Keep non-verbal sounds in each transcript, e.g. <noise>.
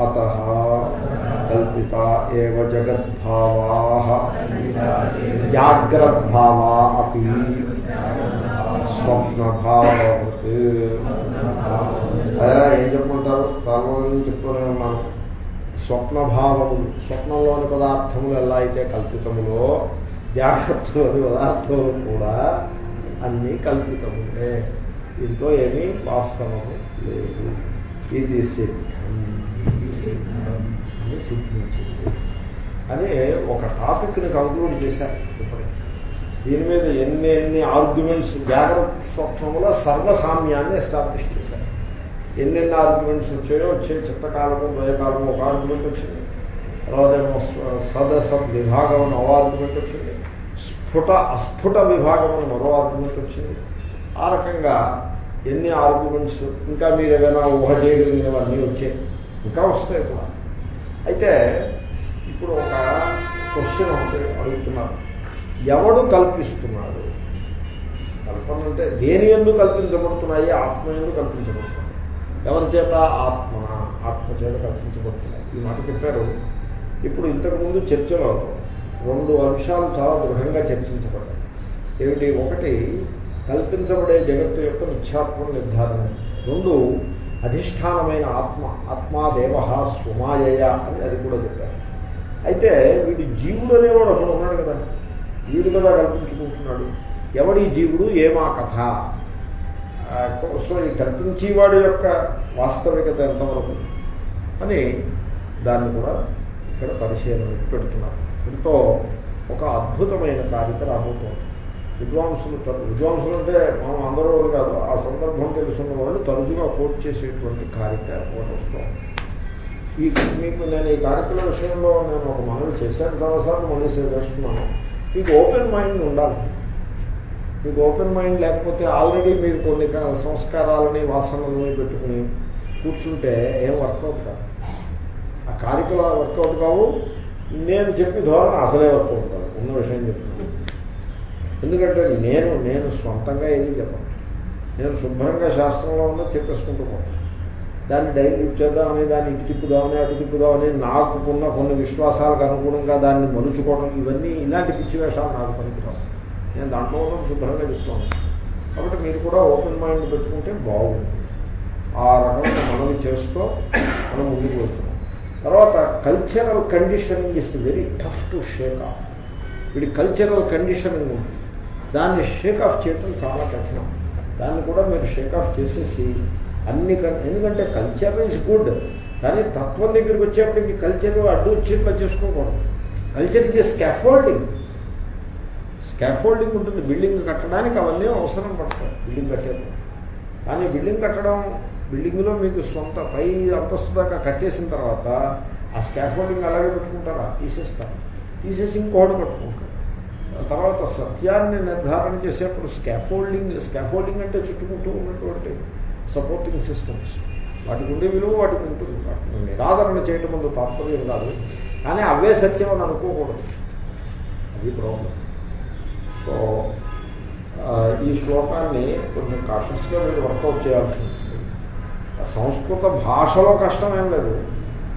అత కల్పిత ఏవ జగద్భావా జాగ్రద్భావా అవి స్వప్నభావత్ ఏం చెప్పుకుంటారు? తర్వాత చెప్పుకునే ఉన్నాను స్వప్నభావములు స్వప్నంలోని పదార్థములు ఎలా అయితే కల్పితములో జాగ్రత్తలోని పదార్థములు కూడా అన్నీ కల్పితములే. దీంట్లో ఏమీ వాస్తవము లేదు. ఇది సిద్ధం. అని అని ఒక టాపిక్ని కంక్లూడ్ చేశారు ఇప్పటికి. దీని మీద ఎన్ని ఎన్ని ఆర్గ్యుమెంట్స్ జాగ్రత్త స్వప్నంలో సర్వసామ్యాన్ని ఎస్టాబ్లిష్ చేశారు. ఎన్నెన్ని ఆర్గ్యుమెంట్స్ వచ్చాయో వచ్చే చిత్తకాలము ద్వయకాలము ఒక ఆర్గ్యుమెంట్ వచ్చింది. తర్వాత ఏమో సద సద్ విభాగం అని ఒక ఆర్గ్యుమెంట్ వచ్చింది. స్ఫుట అస్ఫుట విభాగం అని మరో ఆర్గ్యుమెంట్ వచ్చింది. ఆ రకంగా ఎన్ని ఆర్గ్యుమెంట్స్ ఇంకా మీరు ఏదైనా ఊహ చేయగలిగినవన్నీ వచ్చాయి. ఇంకా వస్తాయి కూడా. అయితే ఇప్పుడు ఒక క్వశ్చన్ ఒకటి అడుగుతున్నారు ఎవడు కల్పిస్తున్నాడు? కల్పన అంటే దేని ఎందు కల్పించబడుతున్నాయి? ఆత్మ ఎందు కల్పించబడుతున్నాయి. ఎవరి చేత? ఆత్మ. ఆత్మ చేత కల్పించబడుతున్నాయి. ఈ మాట చెప్పారు. ఇప్పుడు ఇంతకుముందు చర్చలో రెండు అంశాలు చాలా దృఢంగా చర్చించబడ్డాయి. ఏమిటి? ఒకటి కల్పించబడే జగత్తు యొక్క మిథ్యాత్మ నిర్ధారణ. రెండు అధిష్టానమైన ఆత్మ ఆత్మాదేవ స్వమాయయ అని అది కూడా చెప్పారు. అయితే వీడు జీవుడు అనేవాడు ఒకడు ఉన్నాడు కదా. వీడు కదా కల్పించుకుంటున్నాడు. ఎవడి జీవుడు? ఏమా కథ? సో ఈ కల్పించేవాడు యొక్క వాస్తవికత ఎంతవరకు అని దాన్ని కూడా ఇక్కడ పరిశీలన పెడుతున్నారు. ఎంతో ఒక అద్భుతమైన కార్యక్రమం రాబోతోంది. విద్వాంసులు విద్వాంసులు అంటే మనం అందరూ కాదు ఆ సందర్భం తెలుసున్న వాళ్ళు తరచుగా కోట్ చేసేటువంటి కార్యక్రమం ఒకటి వస్తుంది ఈ మీకు నేను ఈ కార్యక్రమ విషయంలో నేను ఒక మనవి చేశాను. చాలాసార్లు మళ్ళీ చేస్తున్నాను మీకు ఓపెన్ మైండ్ ఉండాలి. మీకు ఓపెన్ మైండ్ లేకపోతే ఆల్రెడీ మీరు కొన్ని సంస్కారాలని వాసనలని పెట్టుకుని కూర్చుంటే ఏం వర్కౌట్ కాదు. ఆ కార్యక్రమాలు వర్కౌట్ కావు. నేను చెప్పి ధోరణ అసలే వర్కౌట్ కాదు. ఉన్న విషయం చెప్తున్నాను ఎందుకంటే నేను నేను సొంతంగా ఏది చెప్పను. నేను శుభ్రంగా శాస్త్రంలో ఉన్న చెప్పేసుకుంటూ పోతాను. దాన్ని డైల్యూట్ చేద్దామని దాన్ని ఇటు తిప్పుదామని అటు తిప్పుదామని నాకు ఉన్న కొన్ని విశ్వాసాలకు అనుగుణంగా దాన్ని మలుచుకోవడం ఇవన్నీ ఇలాంటి పిచ్చి వేషాలు నాకు పనికిరావు. నేను దాంట్లో ఉన్న శుభ్రంగా చెప్తాను. కాబట్టి మీరు కూడా ఓపెన్ మైండ్ పెట్టుకుంటే బాగుంది ఆ రకమైన మనం చేస్తూ మనం ముందుకు వెళ్తున్నాం. తర్వాత cultural conditioning is very tough to shake off వీడి కల్చరల్ కండిషనింగ్ ఉంటుంది దాన్ని షేక్ ఆఫ్ చేయటం చాలా కఠినం. దాన్ని కూడా మీరు షేక్ ఆఫ్ చేసేసి అన్ని ఎందుకంటే కల్చర్ ఈజ్ గుడ్ కానీ తత్వం దగ్గరికి వచ్చేప్పటికి కల్చర్ అడ్డు వచ్చేట్లా చేసుకోకూడదు. కల్చర్ ఇది స్కాఫోల్డింగ్ స్కాఫోల్డింగ్ ఉంటుంది. బిల్డింగ్ కట్టడానికి అవన్నీ అవసరం పడతాయి. బిల్డింగ్ కట్టేది. కానీ బిల్డింగ్ కట్టడం బిల్డింగ్లో మీకు సొంత పై అంతస్తు దాకా కట్టేసిన తర్వాత ఆ స్కాఫోల్డింగ్ అలాగే పెట్టుకుంటారా? తీసేస్తారు. తీసేసి ఇంకోటి పట్టుకుంటారు తర్వాత సత్యాన్ని నిర్ధారణ చేసేప్పుడు స్కాఫోల్డింగ్ స్కాఫోల్డింగ్ అంటే చుట్టుముట్టూ ఉన్నటువంటి సపోర్టింగ్ సిస్టమ్స్ వాటికి ఉండే విలువ వాటికి ఉంటుంది. వాటిని నిరాదరణ చేయడం ముందు తాత్పర్యం కాదు. కానీ అవే సత్యం అని అనుకోకూడదు. అది ప్రాబ్లం సో ఈ శ్లోకాన్ని కొంచెం కాషస్గా మీరు వర్కౌట్ చేయాల్సి ఉంటుంది సంస్కృత భాషలో కష్టమేం లేదు.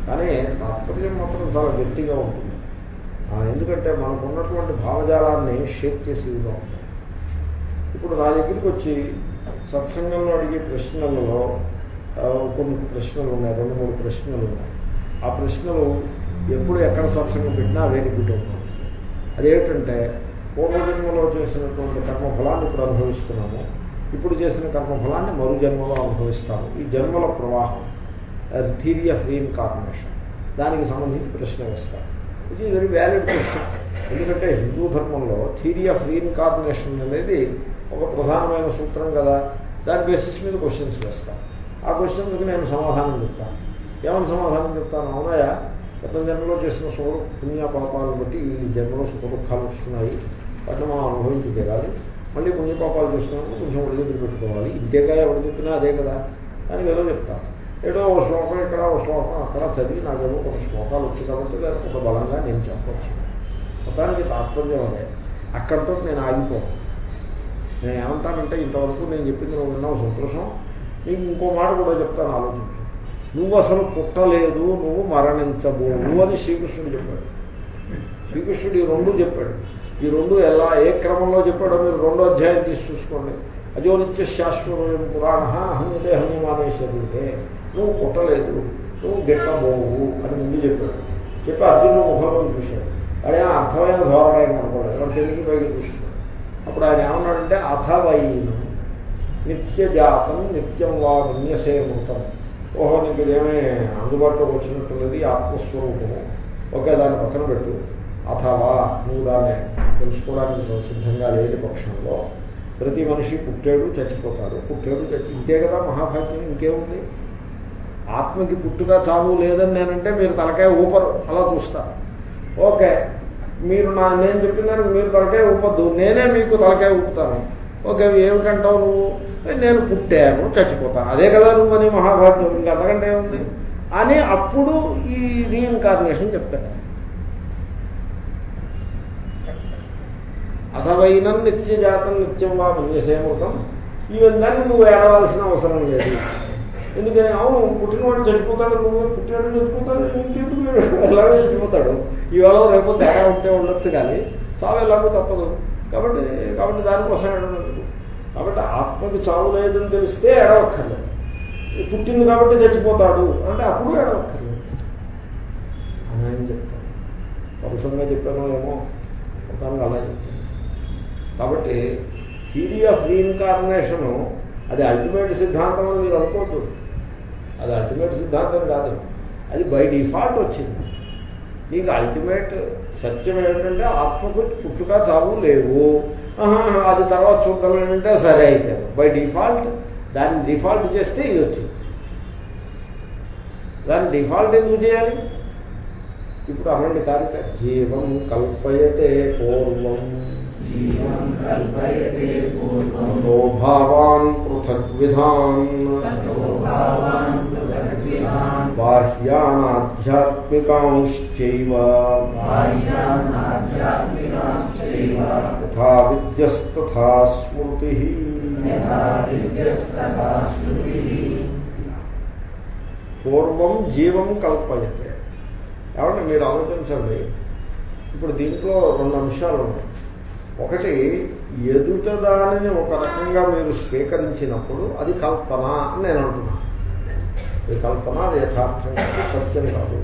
కానీ తాత్పర్యం మాత్రం చాలా గట్టిగా ఉంటుంది. ఎందుకంటే మనకు ఉన్నటువంటి భావజాలాన్ని షేక్ చేసి ఇప్పుడు నా దగ్గరికి వచ్చి సత్సంగంలో అడిగే ప్రశ్నలలో కొన్ని ప్రశ్నలు ఉన్నాయి రెండు మూడు ప్రశ్నలు ఉన్నాయి. ఆ ప్రశ్నలు ఎప్పుడు ఎక్కడ సత్సంగం పెట్టినా అవే రిపీట్ అవుతుంది. అదేమిటంటే పూర్వజన్మలో చేసినటువంటి కర్మఫలాన్ని ఇప్పుడు అనుభవిస్తున్నాము. ఇప్పుడు చేసిన కర్మఫలాన్ని మరు జన్మలో అనుభవిస్తాము. ఈ జన్మల ప్రవాహం థీరీ ఆఫ్ రీఇన్కార్నేషన్ దానికి సంబంధించి ప్రశ్న it is very valid question ఎందుకంటే హిందూ ధర్మంలో థీరీ ఆఫ్ రీఇన్కార్నేషన్ అనేది ఒక ప్రధానమైన సూత్రం కదా. దాని బేసిస్ మీద క్వశ్చన్స్ వేస్తాను ఆ క్వశ్చన్కి నేను సమాధానం చెప్తాను. ఏమని సమాధానం చెప్తాను? అవునాయా? గత జన్మలో చేసిన సుఖ పుణ్య పాపాలను బట్టి ఈ జన్మలో సుఖ దుఃఖాలు వస్తున్నాయి. వాటిని మనం అనుభవించి తీరాలి మళ్ళీ పుణ్యపాపాలు చేసినప్పుడు కొంచెం ఒడిదులు పెట్టుకోవాలి. ఇంతేగా ఎవరు చెప్పినా అదే కదా. దానికి ఏదో చెప్తాను. ఏదో ఓ శ్లోకం ఇక్కడ ఒక శ్లోకం అక్కడ చదివి నాకేమో కొన్ని శ్లోకాలు వచ్చి కాబట్టి లేదా ఒక బలంగా నేను చెప్పచ్చు. మొత్తానికి తాత్పర్యం అదే. అక్కడితో నేను ఆగిపోను. నేను ఏమంటానంటే ఇంతవరకు నేను చెప్పింది నువ్వు విన్నావు సంతోషం నీకు ఇంకో మాట కూడా చెప్తాను ఆలోచించు. నువ్వు అసలు పుట్టలేదు నువ్వు మరణించబోవు అని శ్రీకృష్ణుడు చెప్పాడు. శ్రీకృష్ణుడు ఈ రెండు చెప్పాడు. ఈ రెండు ఎలా ఏ క్రమంలో చెప్పాడో మీరు రెండో అధ్యాయం తీసి చూసుకోండి. అజో నిత్య శాశ్వతం పురాణ దేహము మానేశ్వరుడే నువ్వు పుట్టలేదు నువ్వు గిట్టబోవు అని ముందు చెప్పాడు చెప్పి అర్జునుడు ముఖంలో చూశాడు అదే అర్థమైన ధోరణి అనుకోలేదు. వాడు తెలుగు పైకి చూస్తున్నాడు అప్పుడు ఆయన ఏమన్నాడంటే నిత్య నిత్యజాతం నిత్యం వా విన్యసేమృతం. ఓహో నీకు ఇదేమీ అందుబాటులోకి వచ్చినట్టున్నది ఆత్మస్వరూపము. ఒకే దాన్ని పక్కన పెట్టు. అథవా నువ్వు దాన్ని తెలుసుకోవడానికి సిద్ధంగా లేని పక్షంలో ప్రతి మనిషి పుట్టాడు చచ్చిపోతాడు. పుట్టాడు చచ్చి ఇంతే కదా మహాభాగ్యం ఇంకేముంది? ఆత్మకి పుట్టుక చావు లేదని నేనంటే మీరు తలకాయ ఊపరు. అలా చూస్తారు ఓకే మీరు నా నేను చెప్పిన దానికి మీరు తలకాయ ఊపద్దు. నేనే మీకు తలకాయ ఊపుతాను. ఓకే ఏమిటంటావు నువ్వు? నేను పుట్టాను చచ్చిపోతాను. అదే కదా నువ్వు అని మహాభారతం ఇంకా అంతకంటే ఏముంది? అని అప్పుడు ఈ రీఇన్కార్నేషన్ చెప్తాడు. నిత్య నిత్యజాతం నిత్యం వా ఈ ఇవన్నీ నువ్వు ఏడవలసిన అవసరం లేదు. ఎందుకని? అవును పుట్టినవాడు చచ్చిపోతాడు నువ్వు పుట్టినాడు చచ్చిపోతాడు ఇంకెందుకు ఎలాగో చచ్చిపోతాడు ఈవేళ రేపు తేడా ఉంటే ఉండొచ్చు కానీ చావు ఎలాగో తప్పదు. కాబట్టి కాబట్టి దానికోసం ఎడవలేదు కాబట్టి ఆత్మకి చావు లేదని తెలిస్తే ఎడవక్కర్లేదు పుట్టింది కాబట్టి చచ్చిపోతాడు అంటే అప్పుడు ఎడవక్కర్లేదు అని ఆయన చెప్తాను. పరుషంగా చెప్పాను ఏమో మొత్తానికి అలా చెప్తాను. కాబట్టి థీరీ ఆఫ్ రీఇన్కార్నేషను అది అల్టిమేట్ సిద్ధాంతం అని మీరు అనుకోవద్దు. అది అల్టిమేట్ సిద్ధాంతం కాదు. అది బై డిఫాల్ట్ వచ్చింది. నీకు అల్టిమేట్ సత్యం ఏంటంటే ఆత్మకు పుట్టుక చావు లేవు. అది తర్వాత చూద్దాం ఏంటంటే సరే అయితే. బై డిఫాల్ట్ దాన్ని డిఫాల్ట్ చేస్తే ఇది వచ్చింది. దాన్ని డిఫాల్ట్ ఎందుకు చేయాలి? ఇప్పుడు అనండి కారిక జీవం కల్పయతే పూర్వం. జీవం కల్పయతే పూర్వం తతో భావాన్ పృథగ్విధాన్ తతో భావాన్ పృథగ్విధాన్ బాహ్యానాధ్యాత్మికాంశ్చైవ బాహ్యానాధ్యాత్మికాశ్చైవ యథా విద్యస్తథా స్మృతి యథా విద్యస్తథా స్మృతిః పూర్వం జీవం కల్పయతే ఏమంటే మీరు ఆలోచించండి। ఇప్పుడు దీంట్లో రెండు అంశాలు ఉన్నాయి ఒకటి ఎదుట దానిని ఒక రకంగా మీరు స్వీకరించినప్పుడు అది కల్పన అని నేను అంటున్నాను ఇది కల్పన అది యథార్థం కాదు సత్యం కాదు.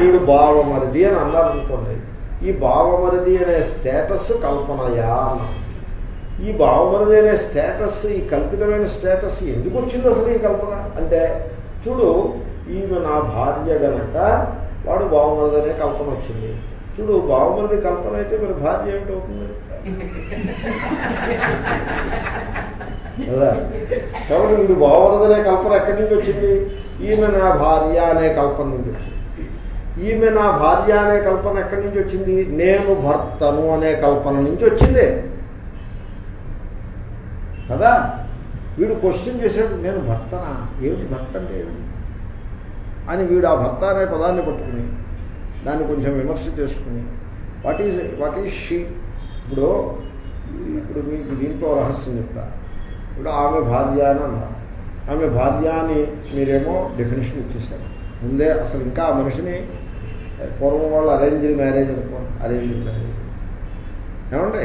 వీడు భావమరిది అని అన్నారనుకోండి ఈ భావమరిది అనే స్టేటస్ కల్పనయా ఈ భావమరిది అనే స్టేటస్ ఈ కల్పితమైన స్టేటస్ ఎందుకు వచ్చింది అసలు ఈ కల్పన? అంటే చూడు ఈమె నా భార్య గనక వాడు బావమరిది అనే కల్పన వచ్చింది. చూడు బాగుమంది కల్పన అయితే మరి భార్య ఏమిటవుతుంది కదా కాబట్టి వీడు బాగుండదనే కల్పన ఎక్కడి నుంచి వచ్చింది? ఈమె నా భార్య అనే కల్పన నుంచి వచ్చింది. ఈమె నా భార్య అనే కల్పన ఎక్కడి నుంచి వచ్చింది? నేను భర్తను అనే కల్పన నుంచి వచ్చింది. కదా? వీడు క్వశ్చన్ చేశాడు నేను భర్తనా? ఏమిటి భర్త అంటే ఏమిటి? అని వీడు ఆ భర్త అనే పదాన్ని పట్టుకుని దాన్ని కొంచెం విమర్శ చేసుకుని. What is what is she ఇప్పుడు ఇప్పుడు మీకు దీంట్లో రహస్యం చెప్తా. ఇప్పుడు ఆమె భార్య అని అన్నారు ఆమె భార్య అని మీరేమో డెఫినేషన్ ఇచ్చేసారు ముందే అసలు ఇంకా ఆ మనిషిని పూర్వం వాళ్ళు అరేంజ్డ్ మ్యారేజ్ అనుకోండి అరేంజ్డ్ మ్యారేజ్ ఏమండి?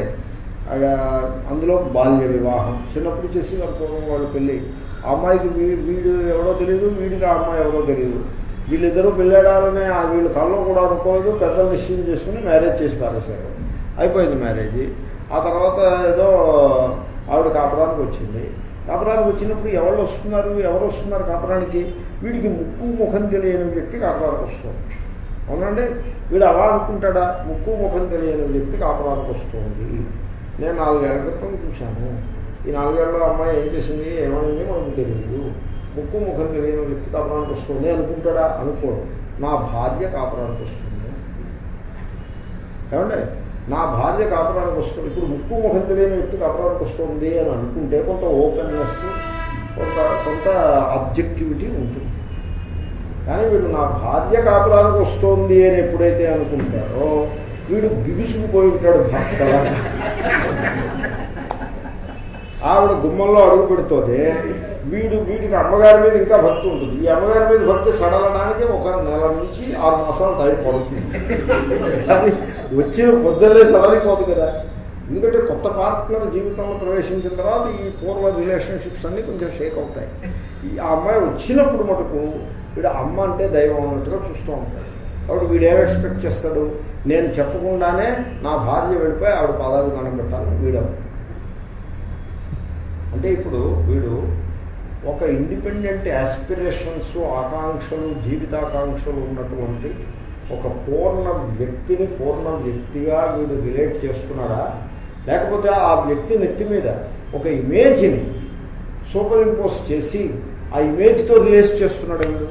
అందులో బాల్య వివాహం. చిన్నప్పుడు చేసి పూర్వం వాళ్ళు పెళ్ళి. ఆ అమ్మాయికి వీడు ఎవరో తెలియదు వీడికి ఆ అమ్మాయి ఎవరో తెలియదు వీళ్ళిద్దరూ పెళ్ళాడాలని వీళ్ళు కళ్ళు కూడా అనుకోలేదు. పెద్దలు నిశ్చయం చేసుకుని మ్యారేజ్ చేసి పారేశారు. అయిపోయింది మ్యారేజ్. ఆ తర్వాత ఏదో ఆవిడ కాపురానికి వచ్చింది. కాపురానికి వచ్చినప్పుడు ఎవరు వస్తున్నారు? ఎవరు వస్తున్నారు కాపురానికి? వీడికి ముక్కు ముఖం తెలియని వ్యక్తి కాపురానికి వస్తుంది అవునండి? వీడు అలా అనుకుంటాడా? ముక్కు ముఖం తెలియని వ్యక్తి కాపురానికి వస్తుంది నేను నాలుగేళ్ళ క్రితం చూశాను. ఈ నాలుగేళ్ళలో అమ్మాయి ఏం చేసింది? ఏమైంది మనకు తెలియదు. ముక్కు ముఖం తెలియని వ్యక్తి కాపురానికి వస్తుంది అనుకుంటాడా? అనుకోడు. నా భార్య కాపురానికి వస్తుంది. ఏమండి నా భార్య కాపురానికి వస్తుంది. ఇప్పుడు ముక్కు ముఖం తెలియని వ్యక్తి కాపురానికి వస్తుంది అని అనుకుంటే కొంత ఓపెన్నెస్ కొంత కొంత ఆబ్జెక్టివిటీ ఉంటుంది. కానీ వీడు నా భార్య కాపురానికి వస్తోంది అని ఎప్పుడైతే అనుకుంటారో వీడు బిగుసుకుపోయి ఉంటాడు భర్త ఆవిడ గుమ్మంలో అడుగు పెడుతోంది వీడు వీడికి అమ్మగారి మీద ఇంకా భక్తి ఉంటుంది. ఈ అమ్మగారి మీద భక్తి సడలడానికి ఒక నెల నుంచి ఆరు మాసాలు టైం పడుతుంది. అది వచ్చిన పొద్దున్నే సడలిపోదు కదా. ఎందుకంటే కొత్త పార్ట్నర్ జీవితంలో ప్రవేశించిన తర్వాత ఈ పూర్వ రిలేషన్షిప్స్ అన్నీ కొంచెం షేక్ అవుతాయి. ఈ ఆ అమ్మాయి వచ్చినప్పుడు మటుకు వీడు అమ్మ అంటే దైవం అన్నట్టుగా చూస్తూ ఉంటాడు. కాబట్టి వీడు ఎక్స్పెక్ట్ చేస్తాడు? నేను చెప్పకుండానే నా భార్య వెళ్ళిపోయి ఆవిడ పాదాలు దండం పెట్టాలి అంటే ఇప్పుడు వీడు ఒక ఇండిపెండెంట్ యాస్పిరేషన్స్ ఆకాంక్షలు జీవితాకాంక్షలు ఉన్నటువంటి ఒక పూర్ణ వ్యక్తిని పూర్ణ వ్యక్తిగా వీడు రిలేట్ చేస్తున్నారా? లేకపోతే ఆ వ్యక్తి నెత్తి మీద ఒక ఇమేజ్ని సూపర్ ఇంపోజ్ చేసి ఆ ఇమేజ్తో రిలేట్ చేస్తున్నాడు వీడు.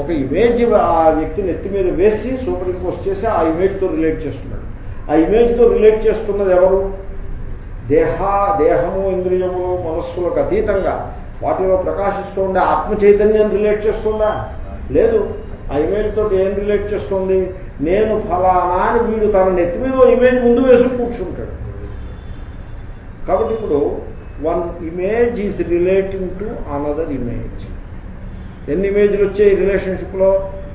ఒక ఇమేజ్ ఆ వ్యక్తి నెత్తి మీద వేసి సూపర్ ఇంపోజ్ చేసి ఆ ఇమేజ్తో రిలేట్ చేస్తున్నాడు. ఆ ఇమేజ్తో రిలేట్ చేస్తున్నది ఎవరు? దేహ దేహము ఇంద్రియము మనస్సులకు అతీతంగా వాటిలో ప్రకాశిస్తూ ఉండే ఆత్మ చైతన్యం రిలేట్ చేస్తుందా? లేదు. ఆ ఇమేజ్ తోటి ఏం రిలేట్ చేస్తుంది? నేను ఫలానా అని వీడు తన నెత్తి మీద ఇమేజ్ ముందు వేసి కూర్చుంటాడు. కాబట్టి ఇప్పుడు one image is relating to another image ఎన్ని ఇమేజ్లు వచ్చాయి రిలేషన్షిప్లో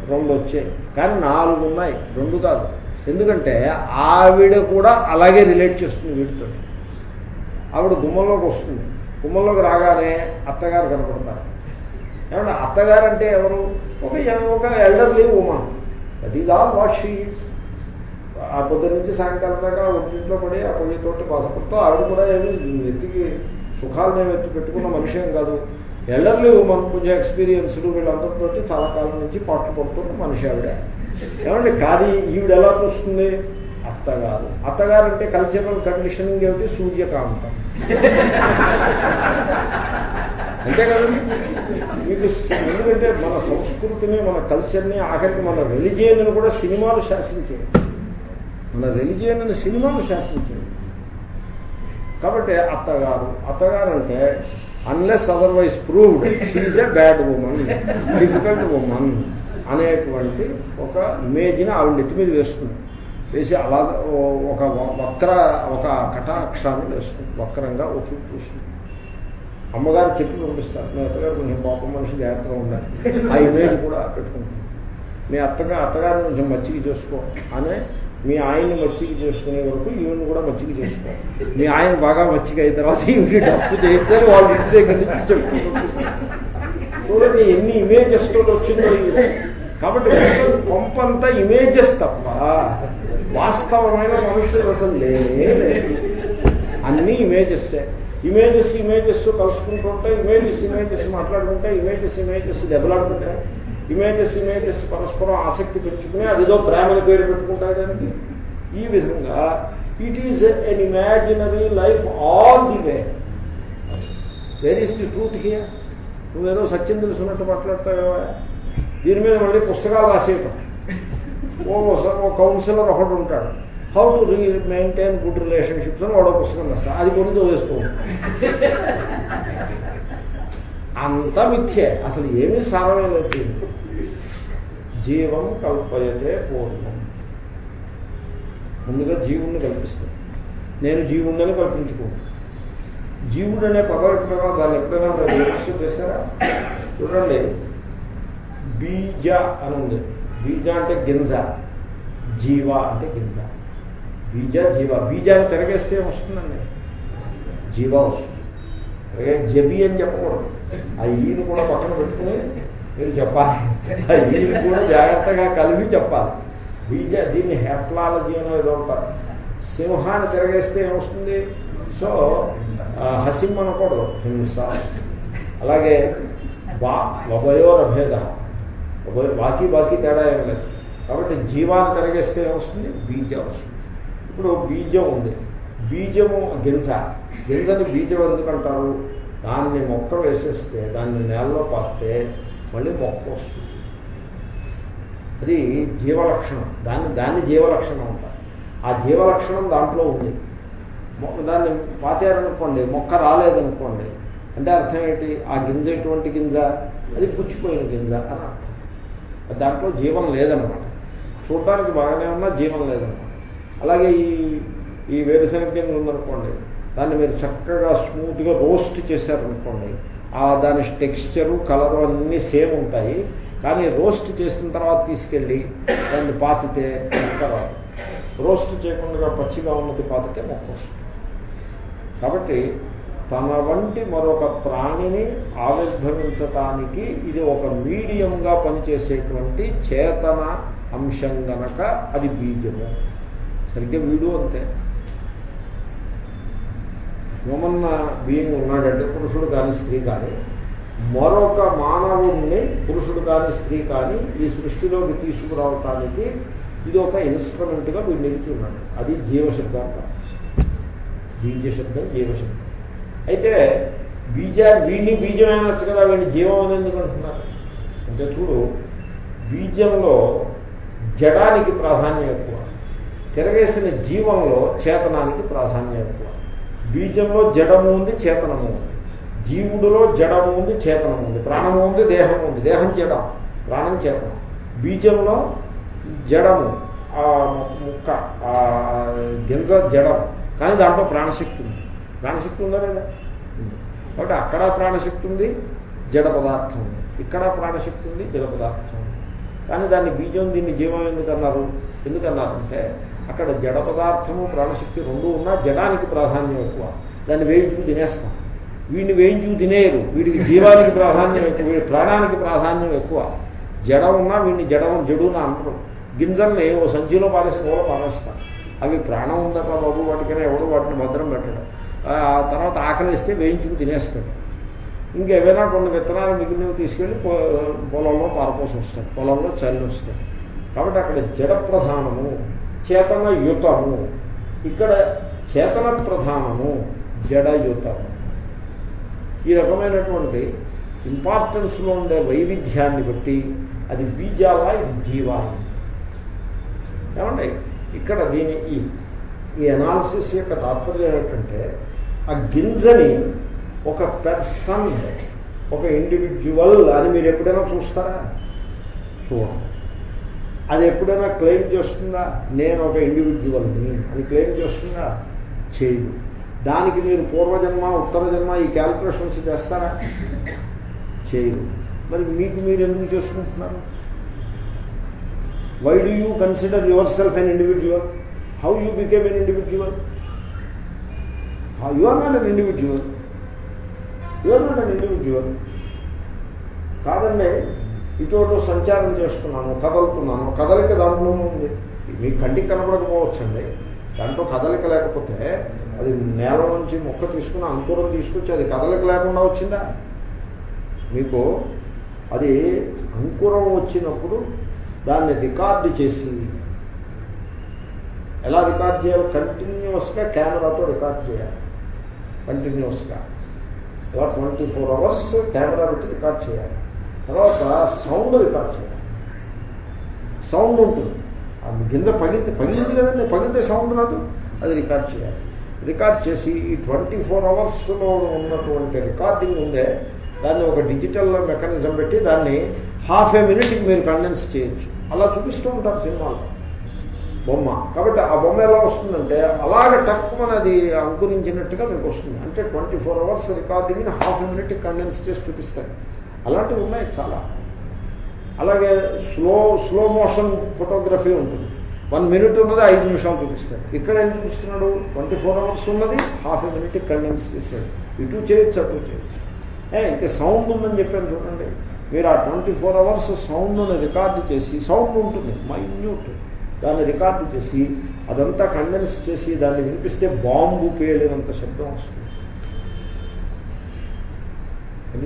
రెండు వచ్చాయి. కానీ నాలుగు ఉన్నాయి. రెండు కాదు. ఎందుకంటే ఆవిడ కూడా అలాగే రిలేట్ చేస్తుంది వీటితో ఆవిడ గుమ్మంలోకి వస్తుంది. గుమ్మంలోకి రాగానే అత్తగారు కనపడతారు. ఏమంటే అత్తగారు అంటే ఎవరు? ఒక ఒక elderly woman that is all what ఆ పొద్దు నుంచి సాయంకాలం దాకా ఒంటింట్లో పడి ఆ పొయ్యితోటి బాధపడుతూ ఆవిడ కూడా ఏమి ఎత్తికి సుఖాలు మేము ఎత్తి పెట్టుకున్న మనిషి ఏం కాదు. ఎల్డర్లీ ఉమన్ కొంచెం ఎక్స్పీరియన్స్డ్ వీళ్ళందరితో చాలా కాలం నుంచి పాటలు పడుతున్న మనిషి ఆవిడ. ఏమంటే కానీ ఈవిడ ఎలా చూస్తుంది? అత్తగారు. అత్తగారు అంటే కల్చరల్ కండిషనింగ్ ఏమిటి? సూర్యకాంతం. అంతే కదండి మీకు ఎందుకంటే మన సంస్కృతిని మన కల్చర్ని ఆఖరికి మన రిలిజియన్ కూడా సినిమాలు శాసించాయి మన రిలిజియన్ అని సినిమాలు శాసించాయి కాబట్టి అత్తగారు అత్తగారు అంటే unless otherwise proved she's a bad women difficult women అనేటువంటి ఒక ఇమేజ్ని ఆవిడ నెత్తి మీద వేసుకున్నాం వేసి అలా ఒక వక్ర ఒక కటాక్షాన్ని వేస్తుంది. వక్రంగా ఒక చూస్తుంది. అమ్మగారు చెప్పి పంపిస్తారు. మీ అత్తగారు కొంచెం పాపం మనిషి జాగ్రత్తగా ఉండాలి <laughs> ఆ ఇమేజ్ కూడా పెట్టుకుంటుంది. మీ అత్తగా అత్తగారిని కొంచెం మచ్చికి చేసుకో. అనే మీ ఆయన్ని మచ్చికి చేసుకునే వరకు ఈవిని కూడా మచ్చికి చేసుకో. మీ ఆయన బాగా మచ్చిక అయిన తర్వాత ఈవిని డప్పు చేయించాలి వాళ్ళ ఇంటి దగ్గర నుంచి చెప్పి చూడండి ఎన్ని ఇమేజెస్ తోటి వచ్చిందో. కాబట్టి కొంపంతా ఇమేజెస్ తప్ప వాస్తవమైన మనుషులు అసలు లేనే లేదు అన్ని ఇమేజెస్ ఇమేజెస్ ఇమేజెస్ కలుసుకుంటూ ఉంటాయి ఇమేజెస్ ఇమేజెస్ మాట్లాడుకుంటాయి ఇమేజెస్ ఇమేజెస్ దెబ్బలాడుకుంటాయి ఇమేజెస్ ఇమేజెస్ పరస్పరం ఆసక్తి పెంచుకుని అదిదో ప్రేమల పేరు పెట్టుకుంటాయి దానికి. ఈ విధంగా it is an imaginary life all the way where is the truth here నువ్వేదో సత్యం తెలుసున్నట్టు మాట్లాడతావేవా దీని మీద మళ్ళీ పుస్తకాలు రాసేయటం. ఓ కౌన్సిలర్ ఒకడు ఉంటాడు. How to re maintain good relationships అని వాడో పుస్తకం రాస్తాడు అది కొన్ని చదివేస్తూ అంతా మిథ్యే. అసలు ఏమీ సారమే లేదు జీవం కల్పయతే పూర్ణం ముందుగా జీవుణ్ణి కల్పిస్తాం. నేను జీవుణ్ణని కల్పించుకోను. జీవుడు అనే పదం ఎప్పుడైనా దాన్ని ఎప్పుడైనా విమర్శ చేశారా చూడండి. బీజ అని ఉంది. బీజ అంటే గింజ జీవ అంటే గింజ. బీజ జీవ. బీజాన్ని తిరగేస్తే వస్తుందండి. జీవ వస్తుంది. అలాగే జబి అని చెప్పకూడదు. ఆ ఈను కూడా పక్కన పెట్టుకుని మీరు చెప్పాలి. ఆ ఈను కూడా జాగ్రత్తగా కలిపి చెప్పాలి. బీజ దీన్ని హెప్లాలజీ అని ఏదో ఉంటారు సింహాన్ని తిరగేస్తే ఏమొస్తుంది? సో హసింహ అనకూడదు. హింస అలాగే బా వభయోరభేద. బాకీ బాకీ తేడా ఏం లేదు. కాబట్టి జీవాన్ని తిరగేస్తే ఏమొస్తుంది? బీజం వస్తుంది. ఇప్పుడు బీజం ఉంది. బీజము గింజ. గింజని బీజం ఎందుకంటారు దాన్ని మొక్క వేసేస్తే దాన్ని నేలలో పాస్తే మళ్ళీ మొక్క వస్తుంది. అది జీవలక్షణం. దాన్ని దాన్ని జీవలక్షణం అంటారు. ఆ జీవలక్షణం దాంట్లో ఉంది. దాన్ని పాతారనుకోండి మొక్క రాలేదనుకోండి అంటే అర్థం ఏంటి? ఆ గింజ ఎటువంటి గింజ? అది పుచ్చిపోయిన గింజ అని అర్థం. దాంట్లో జీవం లేదనమాట చూడటానికి బాగానే ఉన్నా జీవం లేదన్నమాట. అలాగే ఈ ఈ వేరుశనగ గింజ ఉందనుకోండి దాన్ని మీరు చక్కగా స్మూత్గా రోస్ట్ చేశారనుకోండి ఆ దాని టెక్స్చరు కలరు అన్నీ సేమ్ ఉంటాయి. కానీ రోస్ట్ చేసిన తర్వాత తీసుకెళ్ళి దాన్ని పాతితే మొక్క రాదు. రోస్ట్ చేయకుండా పచ్చిగా ఉన్నది పాతితే మొక్క వస్తుంది కాబట్టి తన వంటి మరొక ప్రాణిని ఆవిర్భవించటానికి ఇది ఒక మీడియంగా పనిచేసేటువంటి చేతన అంశం గనక అది బీజము. సరిగ్గా వీడు అంతే. హ్యూమన్ బీయింగ్ ఉన్నాడంటే పురుషుడు కానీ స్త్రీ కానీ మరొక మానవుణ్ణి పురుషుడు కానీ స్త్రీ కానీ ఈ సృష్టిలోకి తీసుకురావటానికి ఇది ఒక ఇన్స్ట్రుమెంట్గా వీడు నిలిచి ఉన్నాడు అది జీవశబ్దం అంటారు బీజ జీవశబ్దం. అయితే బీజ వీడిని బీజమైనచ్చు కదా? వీడిని జీవం అని ఎందుకు అంటున్నారు? అంటే చూడు బీజంలో జడానికి ప్రాధాన్యం ఎక్కువ. తిరగేసిన జీవంలో చేతనానికి ప్రాధాన్యం ఎక్కువ. బీజంలో జడము ఉంది చేతనము ఉంది. జీవుడిలో జడము ఉంది చేతనం ఉంది. ప్రాణము ఉంది దేహం ఉంది. దేహం జడం ప్రాణం చేతనం బీజంలో జడము ఆ ముక్క గింజ జడం కానీ దాంట్లో ప్రాణశక్తి ఉంది. ప్రాణశక్తి ఉందా లేదా? కాబట్టి అక్కడ ప్రాణశక్తి ఉంది జడ పదార్థం ఉంది. ఇక్కడ ప్రాణశక్తి ఉంది జడ పదార్థం ఉంది. కానీ దాన్ని బీజం దీన్ని జీవం ఎందుకన్నారు? ఎందుకన్నారంటే అక్కడ జడ పదార్థము ప్రాణశక్తి రెండు ఉన్నా జడానికి ప్రాధాన్యం ఎక్కువ. దాన్ని వేయించుకు తినేస్తాం. వీడిని వేయించుకు తినేయరు. వీడికి జీవానికి ప్రాధాన్యం ఎక్కువ వీడి ప్రాణానికి ప్రాధాన్యం ఎక్కువ. జడ ఉన్నా వీడిని జడం జడున అంటారు గింజల్ని ఓ సంచిలో పారేసి కూడా పారేస్తాం అవి ప్రాణం ఉందట బాబు వాటికైనా ఎవడు వాటిని భద్రం పెట్టడం. ఆ తర్వాత ఆకలిస్తే వేయించుకు తినేస్తాడు. ఇంకేమైనా కొన్ని విత్తనాలు మిగిలినవి తీసుకెళ్ళి పొలంలో పారపోసి వస్తాడు. పొలంలో చల్లి వస్తాయి కాబట్టి అక్కడ జడ ప్రధానము చేతన యుతము. ఇక్కడ చేతన ప్రధానము జడయుతము ఈ రకమైనటువంటి ఇంపార్టెన్స్లో ఉండే వైవిధ్యాన్ని బట్టి అది బీజాలా ఇది జీవా. ఏమండి? ఇక్కడ దీని ఈ ఈ అనాలిసిస్ యొక్క తాత్పర్యం ఏంటంటే ఆ గింజని ఒక పర్సన్ ఒక ఇండివిజువల్ అని మీరు ఎప్పుడైనా చూస్తారా? చూడండి అది ఎప్పుడైనా క్లెయిమ్ చేస్తుందా? నేను ఒక ఇండివిజువల్ని అది క్లెయిమ్ చేస్తుందా? చేయదు. దానికి మీరు పూర్వజన్మ ఉత్తర జన్మ ఈ క్యాల్కులేషన్స్ చేస్తారా? చేయదు. మరి మీకు మీరు ఎందుకు చేసుకుంటున్నారు? Why do you consider yourself an individual how you became an individual you are not an individual you are not an individual కాదండి ఇటువంటి సంచారం చేస్తున్నాను కదలుతున్నాను కదలిక దాంట్లో ఉంది. మీ కంటికి కనబడకపోవచ్చండి. దాంట్లో కదలిక లేకపోతే అది నేల నుంచి మొక్క తీసుకుని అంకురం తీసుకొచ్చి అది కదలిక లేకుండా వచ్చిందా? మీకు అది అంకురం వచ్చినప్పుడు దాన్ని రికార్డు చేసి ఎలా రికార్డ్ చేయాలి? కంటిన్యూస్గా కెమెరాతో రికార్డ్ చేయాలి. కంటిన్యూస్గా ఇలా ట్వంటీ ఫోర్ అవర్స్ కెమెరా పెట్టి రికార్డ్ చేయాలి. తర్వాత సౌండ్ రికార్డ్ చేయాలి. సౌండ్ ఉంటుంది. అది గింజ పగింది పగిలింది కదండి పగిలితే సౌండ్ రాదు. అది రికార్డ్ చేయాలి. రికార్డ్ చేసి ఈ ట్వంటీ ఫోర్ అవర్స్లో ఉన్నటువంటి రికార్డింగ్ ఉందే దాన్ని ఒక డిజిటల్ మెకానిజం పెట్టి దాన్ని హాఫ్ ఏ మినిట్కి మీరు కండెన్స్ చేయొచ్చు. అలా చూపిస్తూ ఉంటారు సినిమాలో. బొమ్మ. కాబట్టి ఆ బొమ్మ ఎలా వస్తుందంటే అలాగే టక్కుమని అది అంకురించినట్టుగా మీకు వస్తుంది. అంటే ట్వంటీ ఫోర్ అవర్స్ రికార్డింగ్ని హాఫ్ మినిట్ కండెన్స్ చేసి చూపిస్తాయి. అలాంటివి ఉన్నాయి చాలా. అలాగే స్లో స్లో మోషన్ ఫోటోగ్రఫీ ఉంటుంది. వన్ మినిట్ ఉన్నది ఐదు నిమిషాలు చూపిస్తాడు ఇక్కడ ఏం చూపిస్తున్నాడు? ట్వంటీ ఫోర్ అవర్స్ ఉన్నది హాఫ్ ఏ మినిట్ కండెన్స్ చేస్తాడు ఇటు చేయొచ్చు అటు చేయొచ్చు. ఇంకా సౌండ్ ఉందని చెప్పాను చూడండి. మీరు ఆ ట్వంటీ ఫోర్ అవర్స్ సౌండ్ను రికార్డు చేసి సౌండ్ ఉంటుంది మైన్యూట్. దాన్ని రికార్డు చేసి అదంతా కండెన్స్ చేసి దాన్ని వినిపిస్తే బాంబు పేలినంత శబ్దం వస్తుంది. Can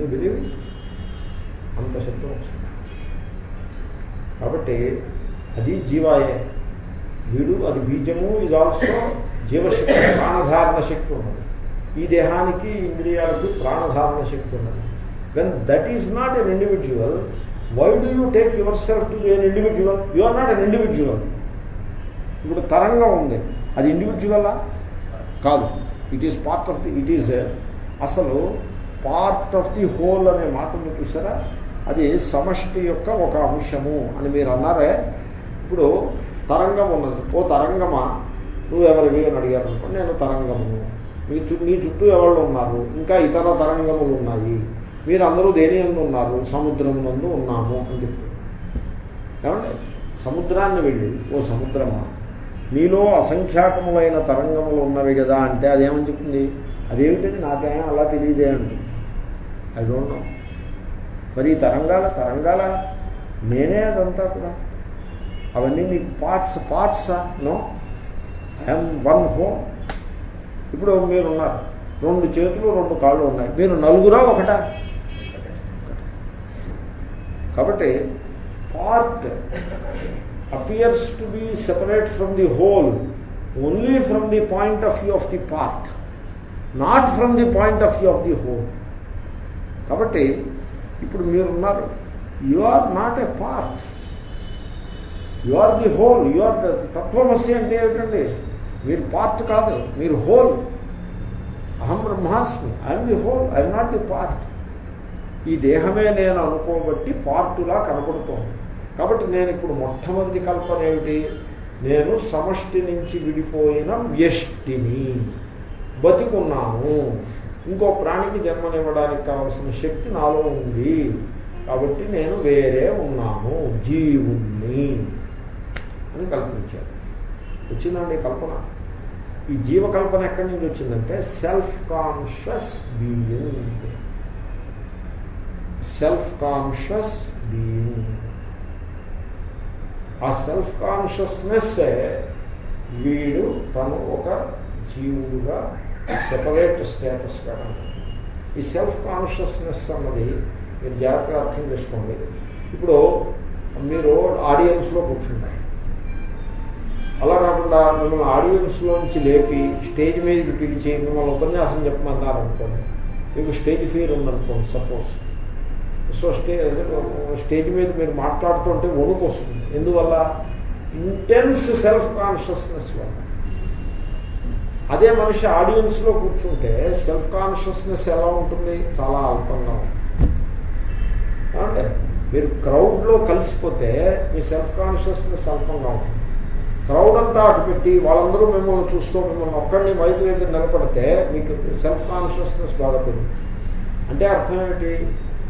అంత శబ్దం వస్తుంది. కాబట్టి అది జీవాయే. వీడు అది బీజము ఇది ఆల్సో జీవశక్తి ప్రాణధారణ శక్తి ఉన్నది. ఈ దేహానికి ఇంద్రియాలకు ప్రాణధారణ శక్తి ఉన్నది. When that is not an individual why do you take yourself to an individual you are not an individual ఇప్పుడు తరంగం ఉంది. అది ఇండివిజువలా కాదు. It is part of the it is అసలు పార్ట్ ఆఫ్ ది హోల్ అనే మాటను చూసారా? అది సమష్టి యొక్క ఒక అంశము అని మీరు అన్నారే ఇప్పుడు తరంగం ఉన్నది. ఓ తరంగమా? నువ్వు ఎవరివి అని అడిగారు అనుకోండి నేను తరంగము మీ చు- మీ చుట్టూ ఎవరు ఉన్నారు? ఇంకా ఇతర తరంగములు ఉన్నాయి. మీరందరూ దేని ఎందు ఉన్నారు? సముద్రం నందు ఉన్నాము అని చెప్పి. ఏమండి? సముద్రాన్ని వెళ్ళి ఓ సముద్రమా? నీలో అసంఖ్యాకములైన తరంగములు ఉన్నవి కదా అంటే అదేమని చెప్తుంది అదేమిటని నాకేం అలా తెలియదే అంటుంది. ఐ డోంట్ నో మరి ఈ తరంగాల తరంగాల నేనే అదంతా కూడా. అవన్నీ నీకు పార్ట్స్ పార్ట్సా నో ఐఎమ్ వన్ హోమ్ ఇప్పుడు మీరున్నారు. రెండు చేతులు రెండు కాళ్ళు ఉన్నాయి. మీరు నలుగురా ఒకటా? కాబట్టి part appears to be separate from the whole only from the point of view of the part not from the point of view of the whole కాబట్టి ఇప్పుడు మీరున్నారు you are not a part you are the whole you are the తత్వమస్య అంటే ఏమిటండి? మీరు part కాదు మీరు whole అహం బ్రహ్మాస్మి I'm the whole I'm not the part ఈ దేహమే నేను అనుకోబట్టి పార్టులా కనపడుతోంది. కాబట్టి నేను ఇప్పుడు మొట్టమొదటి కల్పన ఏమిటి? నేను సమష్టి నుంచి విడిపోయిన వ్యష్టిని బతికున్నాను. ఇంకో ప్రాణికి జన్మనివ్వడానికి కావలసిన శక్తి నాలో ఉంది. కాబట్టి నేను వేరే ఉన్నాను జీవుణ్ణి అని కల్పించాను వచ్చిందండి కల్పన. ఈ జీవకల్పన ఎక్కడి నుంచి వచ్చిందంటే self conscious being self conscious being ఆ సెల్ఫ్ కాన్షియస్నెస్ వీడు తను ఒక జీవుడుగా సెపరేట్ స్టేటస్గా ఈ సెల్ఫ్ కాన్షియస్నెస్ అన్నది మీరు జాగ్రత్తగా అర్థం చేసుకోండి. ఇప్పుడు మీరు ఆడియన్స్లో కూర్చున్నారు అలా కాకుండా మిమ్మల్ని ఆడియన్స్లోంచి లేపి స్టేజ్ మీదకి పిలిచి మిమ్మల్ని ఉపన్యాసం చెప్పమన్నారనుకోండి మీకు స్టేజ్ ఫీర్ ఉందనుకోండి సపోజ్ సో స్టే స్టేజ్ మీద మీరు మాట్లాడుతుంటే వణుకు వస్తుంది ఎందువల్ల? ఇంటెన్స్ సెల్ఫ్ కాన్షియస్నెస్ వల్ల. అదే మనిషి ఆడియన్స్లో కూర్చుంటే సెల్ఫ్ కాన్షియస్నెస్ ఎలా ఉంటుంది? చాలా అల్పంగా ఉంటుంది. అంటే మీరు క్రౌడ్లో కలిసిపోతే మీ సెల్ఫ్ కాన్షియస్నెస్ అల్పంగా ఉంటుంది. క్రౌడ్ అంతా అటు పెట్టి వాళ్ళందరూ మిమ్మల్ని చూస్తూ మిమ్మల్ని ఒక్కడిని మైకు దగ్గర నిలబడితే మీకు సెల్ఫ్ కాన్షియస్నెస్ బాగా పెరుగుతుంది. అంటే అర్థం ఏమిటి?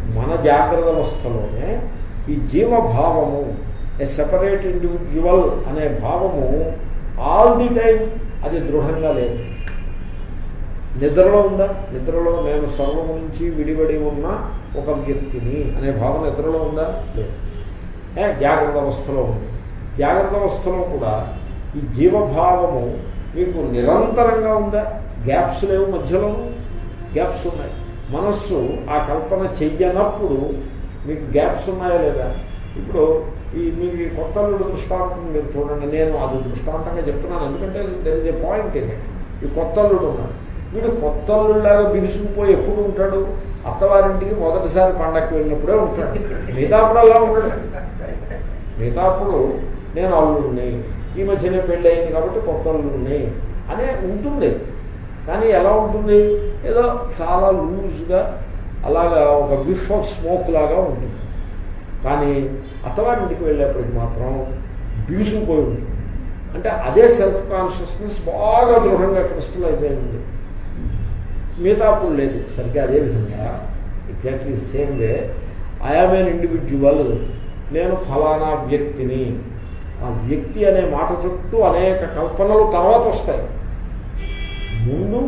మన జాగ్రత్త అవస్థలోనే ఈ జీవభావము ఏ సెపరేట్ ఇండివిజువల్ అనే భావము ఆల్ ది టైం అది దృఢంగా లేదు. నిద్రలో ఉందా? నిద్రలో నేను సర్వం నుంచి విడిపడి ఉన్న ఒక వ్యక్తిని అనే భావన నిద్రలో ఉందా? లేదు. జాగ్రత్త అవస్థలో ఉంది. జాగ్రత్త అవస్థలో కూడా ఈ జీవభావము మీకు నిరంతరంగా ఉందా? గ్యాప్స్ లేవు మధ్యలో గ్యాప్స్ ఉన్నాయి. మనస్సు ఆ కల్పన చెయ్యనప్పుడు మీకు గ్యాప్స్ ఉన్నాయా లేదా? ఇప్పుడు ఈ మీకు ఈ కొత్త అల్లుడు దృష్టాంతం మీరు చూడండి నేను అది దృష్టాంతంగా చెప్తున్నాను ఎందుకంటే దర్ ఇస్ ఏ పాయింట్ ఇది ఈ కొత్త అల్లుడు ఉన్నాడు. వీడు కొత్త అల్లుడిలాగా బిగుసుకుపోయి ఎప్పుడు ఉంటాడు? అత్తవారింటికి మొదటిసారి పండగకి వెళ్ళినప్పుడే ఉంటాడు. మిగతాప్పుడు అలా ఉంటాడు మిగతాప్పుడు నేను అల్లుడిని ఈ మధ్యనే పెళ్ళి అయింది కాబట్టి కొత్త అల్లుడిని అనే ఉంటుంది. కానీ ఎలా ఉంటుంది? ఏదో చాలా లూజ్గా అలాగా ఒక విఫ్ ఆఫ్ స్మోక్ లాగా ఉంటుంది. కానీ అత్తవారింటికి వెళ్ళేప్పటికి మాత్రం బిగుసుకుపోయి ఉంటుంది. అంటే అదే సెల్ఫ్ కాన్షియస్నెస్ బాగా దృఢంగా క్రిస్టలైజ్ అయింది మిగతా అప్పుడు లేదు. సరిగ్గా అదే విధంగా exactly same way I am an individual నేను ఫలానా వ్యక్తిని. ఆ వ్యక్తి అనే మాట చుట్టూ అనేక కల్పనలు తర్వాత వస్తాయి. ముందు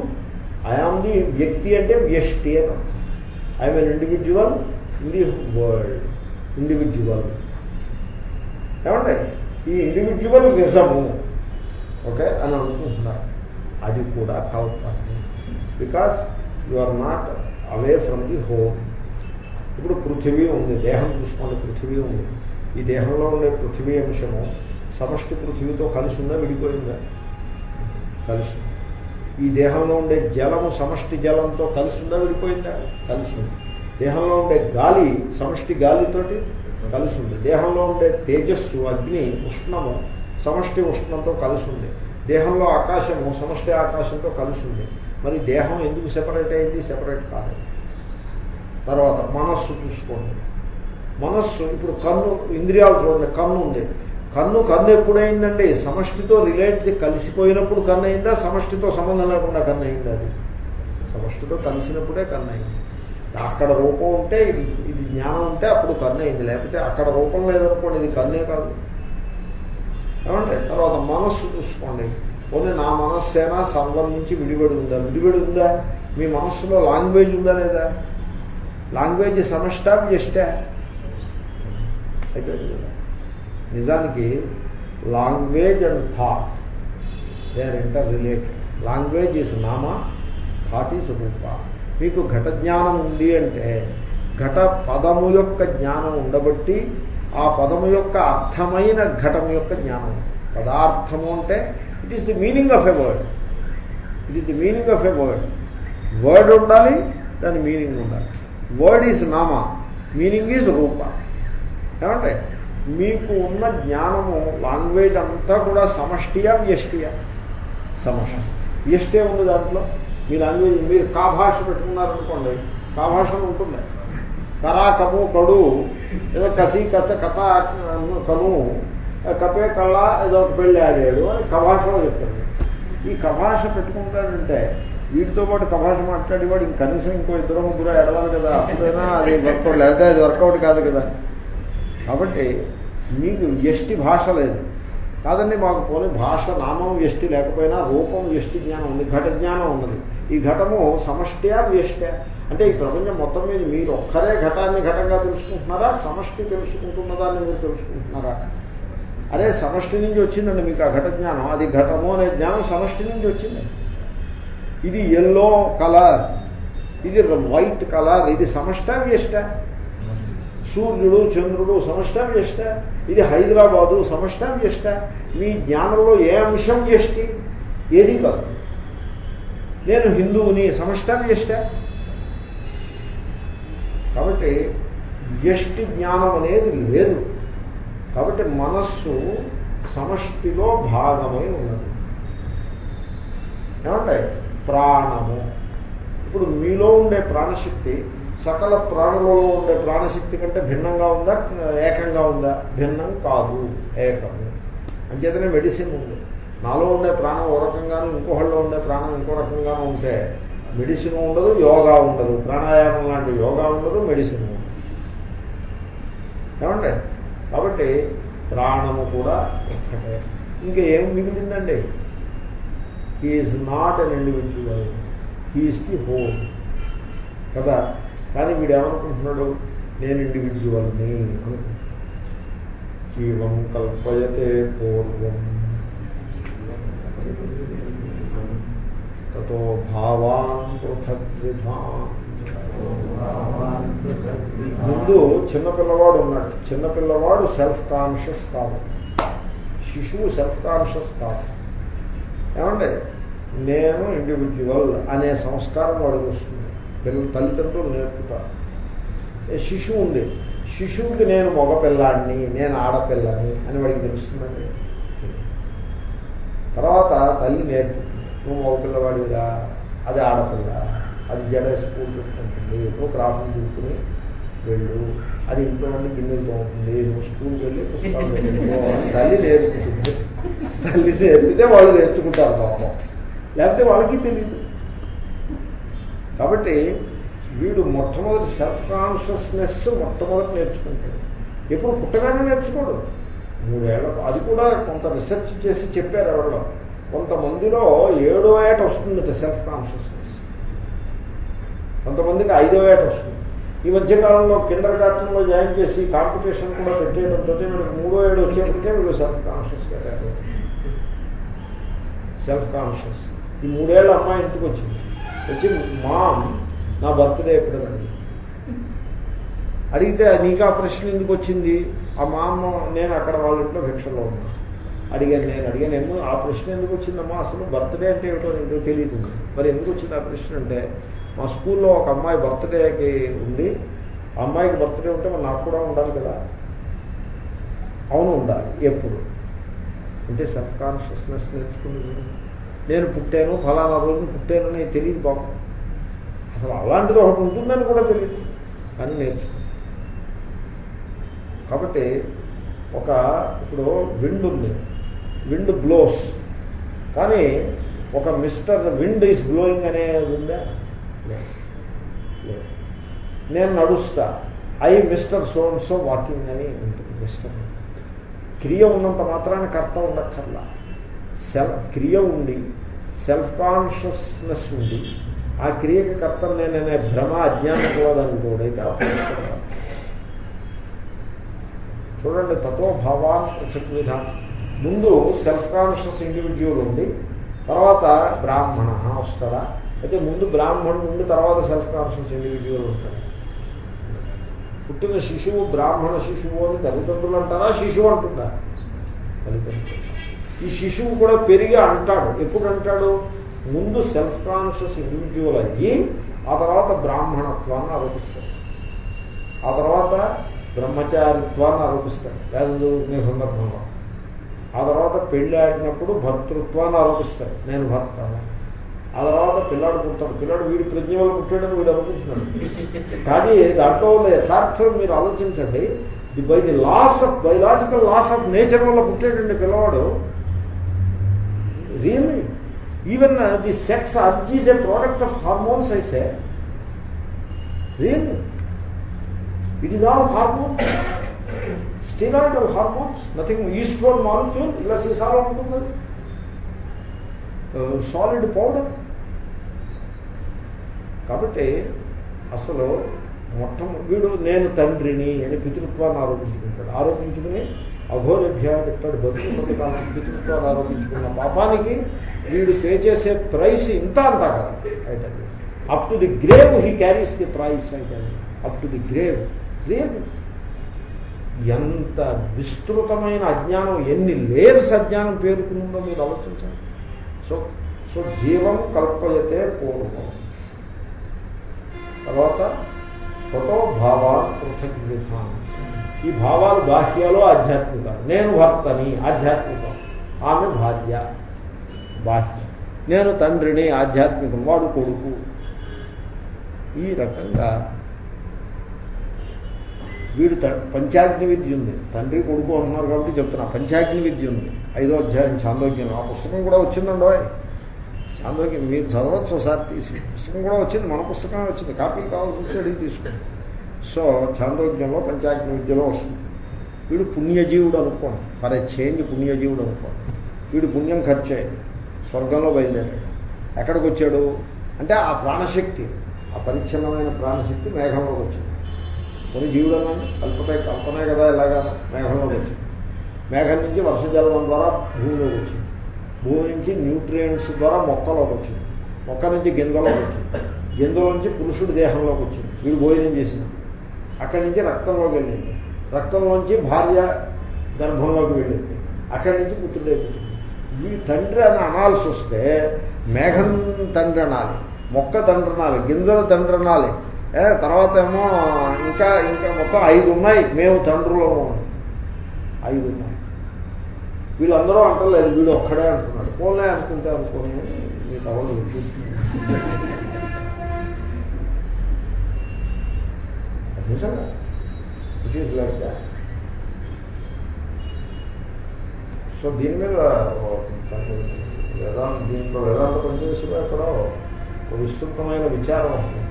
ఐఆమ్ ది వ్యక్తి అంటే వ్యష్టి అని అర్థం. I'm an individual in the world individual ఏమండి ఈ ఇండివిజువల్ నిజము ఓకే అని అనుకుంటున్నారు. అది కూడా కల్పన because you are not away from the home ఇప్పుడు పృథివీ ఉంది దేహం చూసుకోండి పృథివీ ఉంది. ఈ దేహంలో ఉండే పృథివీ అంశము సమష్టి పృథివీతో కలిసి ఉందా విడిపోయిందా? కలిసి ఈ దేహంలో ఉండే జలము సమష్టి జలంతో కలిసి ఉందా విడిపోయిందా? కలిసి ఉంది దేహంలో ఉండే గాలి సమష్టి గాలితోటి కలిసి ఉంది దేహంలో ఉండే తేజస్సు అగ్ని ఉష్ణము సమష్టి ఉష్ణంతో కలిసి దేహంలో ఆకాశము సమష్టి ఆకాశంతో కలుసుంది. మరి దేహం ఎందుకు సెపరేట్ అయింది? సెపరేట్ కాలేదు. తర్వాత మనస్సు చూసుకోండి. మనస్సు ఇప్పుడు కన్ను ఇంద్రియాలు చూడండి. కన్ను ఉంది. కన్ను కన్ను ఎప్పుడైందండి సమష్టితో రిలేట్ కలిసిపోయినప్పుడు కన్ను అయిందా సమష్టితో సంబంధం లేకుండా కన్ను అయిందా అది? సమష్టితో కలిసినప్పుడే కన్ను అయింది అక్కడ రూపం ఉంటే ఇది ఇది జ్ఞానం ఉంటే అప్పుడు కన్ను అయింది లేకపోతే అక్కడ రూపం లేదనుకోండి ఇది కన్నే కాదు. ఏమంటే తర్వాత మనస్సు చూసుకోండి. పోనీ నా మనస్సేనా సర్వం నుంచి విడిపడి ఉందా? విడిపడి ఉందా? మీ మనస్సులో లాంగ్వేజ్ ఉందా లేదా? లాంగ్వేజ్ సమష్టా వ్యష్టా? అయిపోయింది కదా. నిజానికి language and thought they are interrelated language is నామ థాట్ ఈజ్ రూప మీకు ఘట జ్ఞానం ఉంది అంటే ఘట పదము యొక్క జ్ఞానం ఉండబట్టి ఆ పదము యొక్క అర్థమైన ఘటము యొక్క జ్ఞానం పదార్థము అంటే it is the meaning of a word it is the meaning of a word word ఉండాలి దాని మీనింగ్ ఉండాలి. వర్డ్ ఈజ్ నామ మీనింగ్ ఈజ్ రూప ఏమంటే మీకు ఉన్న జ్ఞానము లాంగ్వేజ్ అంతా కూడా సమష్టియా వ్యష్టియా? సమష్టి. వ్యష్టే ఉంది దాంట్లో. మీ లాంగ్వేజ్ మీరు కా భాష పెట్టుకున్నారనుకోండి కా భాష ఉంటుంది. కరా కము కడు ఏదో కసి కథ కథ కను కపే కళ్ళ ఏదో ఒక పెళ్ళి ఆడాడు అని కభాషలో చెప్తాడు ఈ కభాష పెట్టుకుంటాడంటే వీటితో పాటు కభాష మాట్లాడేవాడు ఇంక కనీసం ఇంకో ఇద్దరు ముగ్గురు ఎడవాలి కదా? అప్పుడైనా అది వర్కౌట్ లేకపోతే అది వర్కౌట్ కాదు కదా? కాబట్టి మీకు ఎష్టి భాష లేదు. కాదండి మాకు పోనీ భాష నామం వ్యష్టి లేకపోయినా రూపం వ్యష్టి జ్ఞానం ఉంది ఘట జ్ఞానం ఉన్నది. ఈ ఘటము సమష్ట్యా వ్యష్ట్యా. అంటే ఈ ప్రపంచం మొత్తం మీద మీరు ఒక్కరే ఘటాన్ని ఘటంగా తెలుసుకుంటున్నారా? సమష్టి తెలుసుకుంటున్నదాన్ని మీరు తెలుసుకుంటున్నారా? అరే సమష్టి నుంచి వచ్చిందండి మీకు ఆ ఘట జ్ఞానం. అది ఘటము అనే జ్ఞానం సమష్టి నుంచి వచ్చింది. ఇది ఎల్లో కలర్. ఇది వైట్ కలర్. ఇది సమష్ట వ్యష్ట సూర్యుడు చంద్రుడు సమష్టం వ్యష్ట ఇది హైదరాబాదు సమష్టం వ్యష్ట మీ జ్ఞానంలో ఏ అంశం వ్యష్టి ఏది కాదు. నేను హిందువుని సమష్టం వ్యష్ట కాబట్టి వ్యష్టి జ్ఞానం అనేది లేదు. కాబట్టి మనస్సు సమష్టిలో భాగమై ఉన్నది. ఏమంటే ప్రాణము. ఇప్పుడు మీలో ఉండే ప్రాణశక్తి సకల ప్రాణులలో ఉండే ప్రాణశక్తి కంటే భిన్నంగా ఉందా ఏకంగా ఉందా? భిన్నం కాదు ఏకము. అంచేతనే మెడిసిన్ ఉంది. నాలో ఉండే ప్రాణం ఓ రకంగాను ఇంకోహళ్ళలో ఉండే ప్రాణం ఇంకో రకంగాను ఉంటే మెడిసిన్ ఉండదు యోగా ఉండదు. ప్రాణాయామం లాంటి యోగా ఉండదు మెడిసిన్ ఉండదు. ఏమండి? కాబట్టి ప్రాణము కూడా ఒక్కటే. ఇంకా ఏం మిగిలిందండి? He is not an individual he is the whole కదా? కానీ వీడు ఏమనుకుంటున్నాడు నేను ఇండివిజువల్ని అనుకుంటున్నాడు జీవం కల్పయతే పూర్వం. తతో భావాన్ పృథగ్విధాన్. ముందు చిన్నపిల్లవాడు ఉన్నాడు. చిన్నపిల్లవాడు సెల్ఫ్ కాన్షియస్ కాదు. శిశువు సెల్ఫ్ కాన్షియస్ కాదు. ఏమంటే నేను ఇండివిజువల్ అనే సంస్కారం వాడికి వస్తుంది పిల్లలు తల్లిదండ్రులు నేర్పుతారు శిశువు ఉంది శిశువుకి నేను మగపిల్లాడిని నేను ఆడపిల్లని అని వాడికి తెలుస్తుందండి. తర్వాత తల్లి నేర్పుతుంది. నువ్వు మగపిల్లవాడిగా అది ఆడపిల్ల అది జడ స్కూల్ పెట్టుకుంటుంది నువ్వు క్రాఫ్ట్ చూసుకుని వెళ్ళు అది ఇంట్లో నుండి గిన్నెలు తోముతుంది నువ్వు స్కూల్కి వెళ్ళి పుస్తకాలు తల్లి నేర్పుతుంది. తల్లి నేర్పితే వాళ్ళు నేర్చుకుంటారు పాపం. లేకపోతే వాళ్ళకి తెలియదు. కాబట్టి వీడు మొట్టమొదటి సెల్ఫ్ కాన్షియస్నెస్ మొట్టమొదటి నేర్చుకుంటాడు. ఎప్పుడు పుట్టగానే నేర్చుకోడు. మూడేళ్ళ అది కూడా కొంత రీసెర్చ్ చేసి చెప్పారు ఎవరిలో కొంతమందిలో ఏడో ఏట వస్తుందట సెల్ఫ్ కాన్షియస్నెస్ కొంతమందికి ఐదో ఏట వస్తుంది. ఈ మధ్యకాలంలో కిండర్ గార్టెన్లో జాయిన్ చేసి కాంపిటీషన్ కూడా పెట్టేయడంతో వీళ్ళకి మూడో ఏడు వచ్చేప్పటికే వీళ్ళు సెల్ఫ్ కాన్షియస్గా సెల్ఫ్ కాన్షియస్ ఈ మూడేళ్ళ అమ్మాయి ఇంటికి వచ్చింది వచ్చి మామ్ నా బర్త్డే ఎప్పుడనండి అడిగితే నీకు ఆ ప్రశ్న ఎందుకు వచ్చింది? ఆ మా అమ్మ నేను అక్కడ వాళ్ళ ఇంట్లో భిక్షలో ఉన్నా. అడిగాను నేను అడిగాను ఏమో ఆ ప్రశ్న ఎందుకు వచ్చిందమ్మా? అసలు బర్త్డే అంటే ఏమిటో నీకు తెలియదు మరి ఎందుకు వచ్చింది ఆ ప్రశ్న అంటే మా స్కూల్లో ఒక అమ్మాయి బర్త్డేకి ఉంది. ఆ అమ్మాయికి బర్త్డే ఉంటే మరి నాకు కూడా ఉండాలి కదా? అవును ఉండాలి ఎప్పుడు? అంటే సెల్ఫ్ కాన్షియస్నెస్ నేర్చుకుంది నేను పుట్టాను ఫలానా రోజున పుట్టానని తెలియదు పాపం. అసలు అలాంటిది ఒకటి ఉంటుందని కూడా తెలియదు. కానీ నేర్చుకుంది కాబట్టి ఒక ఇప్పుడు విండ్ ఉంది. Wind blows. కానీ ఒక మిస్టర్ విండ్ ఈస్ బ్లోయింగ్ అనేది ఉందా? నేను నడుస్తా. I mister so and so walking అని ఉంటుంది. మిస్టర్. క్రియ ఉన్నంత మాత్రాన్ని కర్త ఉండక్కర్లా. సెల్ఫ్ క్రియ ఉండి సెల్ఫ్ కాన్షియస్నెస్ ఉండి ఆ క్రియకి కర్త నేననే భ్రమ అజ్ఞానం కూడదని తోడైతే చూడండి తతో భావాన్ పృథక్ ముందు సెల్ఫ్ కాన్షియస్ ఇండివిజువల్ ఉంది తర్వాత బ్రాహ్మణ వస్తారా? అయితే ముందు బ్రాహ్మణుడు ఉండి తర్వాత సెల్ఫ్ కాన్షియస్ ఇండివిజువల్ ఉంటాడు. పుట్టిన శిశువు బ్రాహ్మణ శిశువు అని తల్లిదండ్రులు అంటారా? శిశువు అంటుందా? తల్లిదండ్రులు ఈ శిశువు కూడా పెరిగి అంటాడు. ఎప్పుడు అంటాడు? ముందు సెల్ఫ్ కాన్షియస్ ఇండివిజువల్ అయ్యి ఆ తర్వాత బ్రాహ్మణత్వాన్ని ఆరోపిస్తాడు. ఆ తర్వాత బ్రహ్మచారిత్వాన్ని ఆరోపిస్తాడు. వేదం చదువుకునే సందర్భంలో. ఆ తర్వాత పెళ్ళి ఆడినప్పుడు భర్తృత్వాన్ని ఆరోపిస్తాడు. నేను భర్త. ఆ తర్వాత పిల్లాడు పుట్టాడు పిల్లాడు వీడి ప్రజ్ఞ వల్ల పుట్టాడని వీడు అనుకుంటున్నాడు కానీ దాంట్లో యథార్థం మీరు ఆలోచించండి. The by the laws of biological laws of nature వల్ల పుట్టాడండి పిల్లవాడు really even the sex urge is a product of hormones అయితే really it is all hormones steroidal hormones nothing estrol molecule ఇలా సీసాలో ఉంటుంది సాలిడ్ పౌడర్ కాబట్టి అసలు మొత్తం వీడు నేను తండ్రిని అని పితృత్వాన్ని ఆరోపించుకుంటాడు. ఆరోపించుకుని అఘోరభ్య చెప్తాడు బతుకున్నది కాలం పితృత్వాలు ఆరోపించుకున్న పాపానికి వీడు పే చేసే ప్రైస్ ఇంత అంతా కాదు అయితే up to the grave he carries the price అయితే up to the grave grave ఎంత విస్తృతమైన అజ్ఞానం ఎన్ని లేయర్స్ అజ్ఞానం పేరుకునుందో మీరు ఆలోచించండి. సో సో జీవం కల్పయతే పూర్వం. తర్వాత ఫోటో భావాలు పృథక్ విధానం ఈ భావాలు బాహ్యాలు ఆధ్యాత్మిక. నేను భర్తని ఆధ్యాత్మికం. ఆమె భార్య బాహ్య. నేను తండ్రిని ఆధ్యాత్మికం. వాడు కొడుకు. ఈ రకంగా వీడు పంచాగ్ని విద్య ఉంది. తండ్రి కొడుకు అంటున్నారు కాబట్టి చెప్తున్నా. పంచాగ్ని విద్య ఉంది. ఐదో అధ్యాయం చాందోగ్యం ఆ పుస్తకం కూడా వచ్చిందండో అందులోకి మీరు చదవచ్చు ఒకసారి తీసి. పుస్తకం కూడా వచ్చింది మన పుస్తకమే వచ్చింది. కాపీ కావాల్సి అడిగి తీసుకోండి. సో చాందోగ్యంలో పంచాగ్ని విద్యలో వస్తుంది. వీడు పుణ్యజీవుడు అనుకోండి. ఫర్ ఎ చేంజ్ పుణ్యజీవుడు అనుకోండి. వీడు పుణ్యం ఖర్చే స్వర్గంలో బయలుదేరాడు. ఎక్కడికి వచ్చాడు? అంటే ఆ ప్రాణశక్తి ఆ పరిచ్ఛిన్నమైన ప్రాణశక్తి మేఘంలోకి వచ్చింది. కొన్ని జీవుడు అన్నాను కల్పతే కల్పనే కదా ఇలాగా మేఘంలోకి వచ్చింది. మేఘం నుంచి వర్షజలం ద్వారా భూమిలోకి వచ్చింది. భూమి నుంచి న్యూట్రియంట్స్ ద్వారా మొక్కలోకి వచ్చింది. మొక్క నుంచి గింజలోకి వచ్చింది. గింజల నుంచి పురుషుడి దేహంలోకి వచ్చింది. వీడు భోజనం చేసింది. అక్కడి నుంచి రక్తంలోకి వెళ్ళింది. రక్తంలోంచి భార్య గర్భంలోకి వెళ్ళింది. అక్కడి నుంచి పుత్రుడే పుట్టింది ఈ తండ్రి అని అనాల్సి వస్తే మేఘం తండ్రి అనాలి మొక్క తండ్రి అనాలి గింజల తండ్రి అనాలి. తర్వాత ఏమో ఇంకా ఇంకా మొత్తం ఐదు ఉన్నాయి. మేము తండ్రులో ఐదు ఉన్నాయి. వీళ్ళందరూ అంటలేదు వీడు ఒక్కడే అంటున్నాడు. పోలే అనుకుంటే అనుకోని మీకు తవలు నిజంగా? It is like that so దీని మీద వేదాంత దీంట్లో వేదాంత పంచదశలో ఎక్కడో ఒక విస్తృతమైన విచారం ఉంటుంది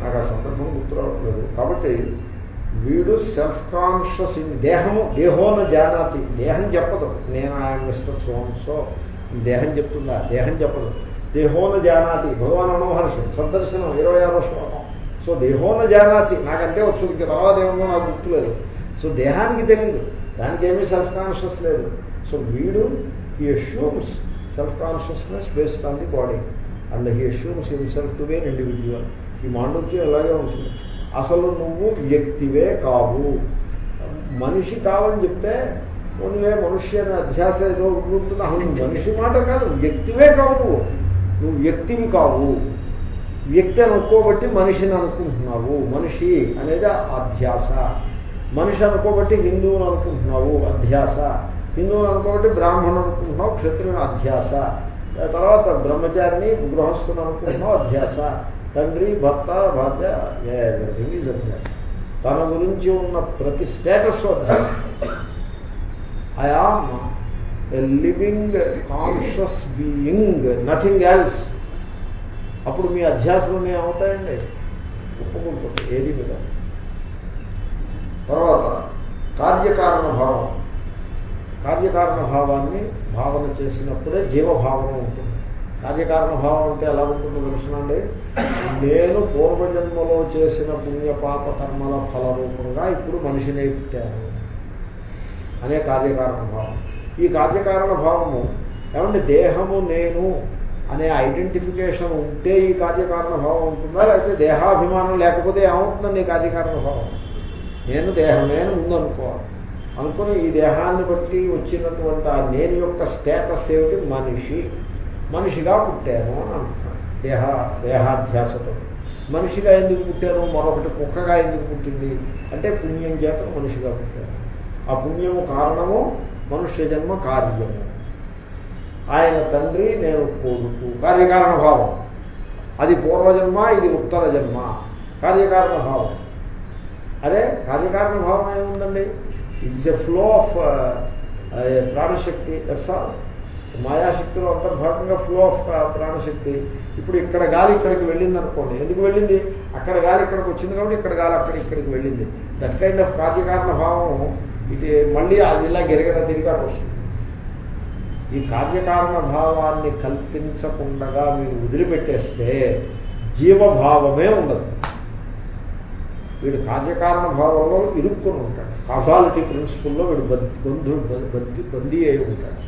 నాకు ఆ సందర్భం గుర్తు రావట్లేదు కాబట్టి వీడు సెల్ఫ్ కాన్షియస్ ఇన్ దేహము దేహోన జానాతి దేహం చెప్పదు. నేను ఆయన మిస్టర్ సోన్ సో దేహం చెప్తుందా? దేహం చెప్పదు. దేహోన జానాతి భగవాన్ అనోహర్షి సందర్శనం ఇరవై ఆరో శ్లోకం. సో దేహోన జానాతి నాకంటే వచ్చు తర్వాత ఏమో నాకు గుర్తులేదు. సో దేహానికి తెలియదు దానికి ఏమీ సెల్ఫ్ కాన్షియస్ లేదు. సో వీడు he assumes self consciousness based on the body and he assumes himself to be individual ఈ మాండవ్యం ఇలాగే ఉంటుంది? అసలు నువ్వు వ్యక్తివే కావు. మనిషి కావని చెప్తే నువ్వే మనుష్య అనే అధ్యాస ఏదో ఉంటుంది అసలు మనిషి మాట కాదు వ్యక్తివే కావు నువ్వు. నువ్వు వ్యక్తివి కావు. వ్యక్తి అనుకోబట్టి మనిషిని అనుకుంటున్నావు. మనిషి అనేది అధ్యాస. మనిషి అనుకోబట్టి హిందువుని అనుకుంటున్నావు అధ్యాస. హిందువుని అనుకోబట్టి బ్రాహ్మణుని అనుకుంటున్నావు క్షత్రియుని అధ్యాస. తర్వాత బ్రహ్మచారిని గృహస్థుని అనుకుంటున్నావు అధ్యాస. తండ్రి భర్త భార్య ఎవ్రీథింగ్ ఈజ్ అభ్యాసం. తన గురించి ఉన్న ప్రతి స్టేటస్ అభ్యాసం. I am a living conscious being nothing else అప్పుడు మీ అధ్యాసలు ఏమవుతాయండి? ఒప్పుకుంటుంది ఏది మీద? తర్వాత కార్యకారణ భావం కార్యకారణ భావాన్ని భావన చేసినప్పుడే జీవభావం ఉంటుంది. కార్యకారణ భావం అంటే ఎలా ఉంటుందో తెలుసునండి? నేను పూర్వజన్మలో చేసిన పుణ్యపాప కర్మల ఫల రూపంగా ఇప్పుడు మనిషినే పుట్టాను. అనే కార్యకారణ భావం. ఈ కార్యకారణ భావము ఏమంటే దేహము నేను అనే ఐడెంటిఫికేషన్ ఉంటే ఈ కార్యకారణ భావం ఉంటుందా? లేకపోతే దేహాభిమానం లేకపోతే ఏమవుతుందండి ఈ కార్యకారణ భావం? నేను దేహమే ఉందనుకోవాలి. అనుకుని ఈ దేహాన్ని బట్టి వచ్చినటువంటి ఆ నేను యొక్క స్టేటస్ ఏమిటి? మనిషి. మనిషిగా పుట్టాను అని దేహ దేహాధ్యాసతో. మనిషిగా ఎందుకు పుట్టాను మరొకటి కుక్కగా ఎందుకు పుట్టింది? అంటే పుణ్యం చేత మనిషిగా పుట్టాను ఆ పుణ్యము కారణము మనుష్య జన్మ కార్యము. ఆయన తండ్రి నేను కొడుకు. కార్యకారణ భావం. అది పూర్వజన్మ ఇది ఉత్తర జన్మ. కార్యకారణ భావం. అదే కార్యకారణ భావం ఏముందండి? ఇట్స్ ఎ ఫ్లో ఆఫ్ ప్రాణశక్తి. దట్స్ ఆల్ మాయాశక్తిలో అంతర్భాగంగా ఫ్లో ఆఫ్ ప్రాణశక్తి. ఇప్పుడు ఇక్కడ గాలి ఇక్కడికి వెళ్ళింది అనుకోండి ఎందుకు వెళ్ళింది? అక్కడ గాలి ఇక్కడికి వచ్చింది కాబట్టి ఇక్కడ గాలి అక్కడ ఇక్కడికి వెళ్ళింది. దట్ కైండ్ ఆఫ్ కార్యకారణ భావం ఇది మళ్ళీ అది ఇలా గిరగిర తిరిగి వస్తుంది. ఈ కార్యకారణ భావాన్ని కల్పించకుండా మీరు వదిలిపెట్టేస్తే జీవభావమే ఉండదు. వీడు కార్యకారణ భావంలో ఇరుక్కుని ఉంటాడు. కాజాలిటీ ప్రిన్సిపుల్లో వీడు బంధు బంధి బందీ అయి ఉంటాడు.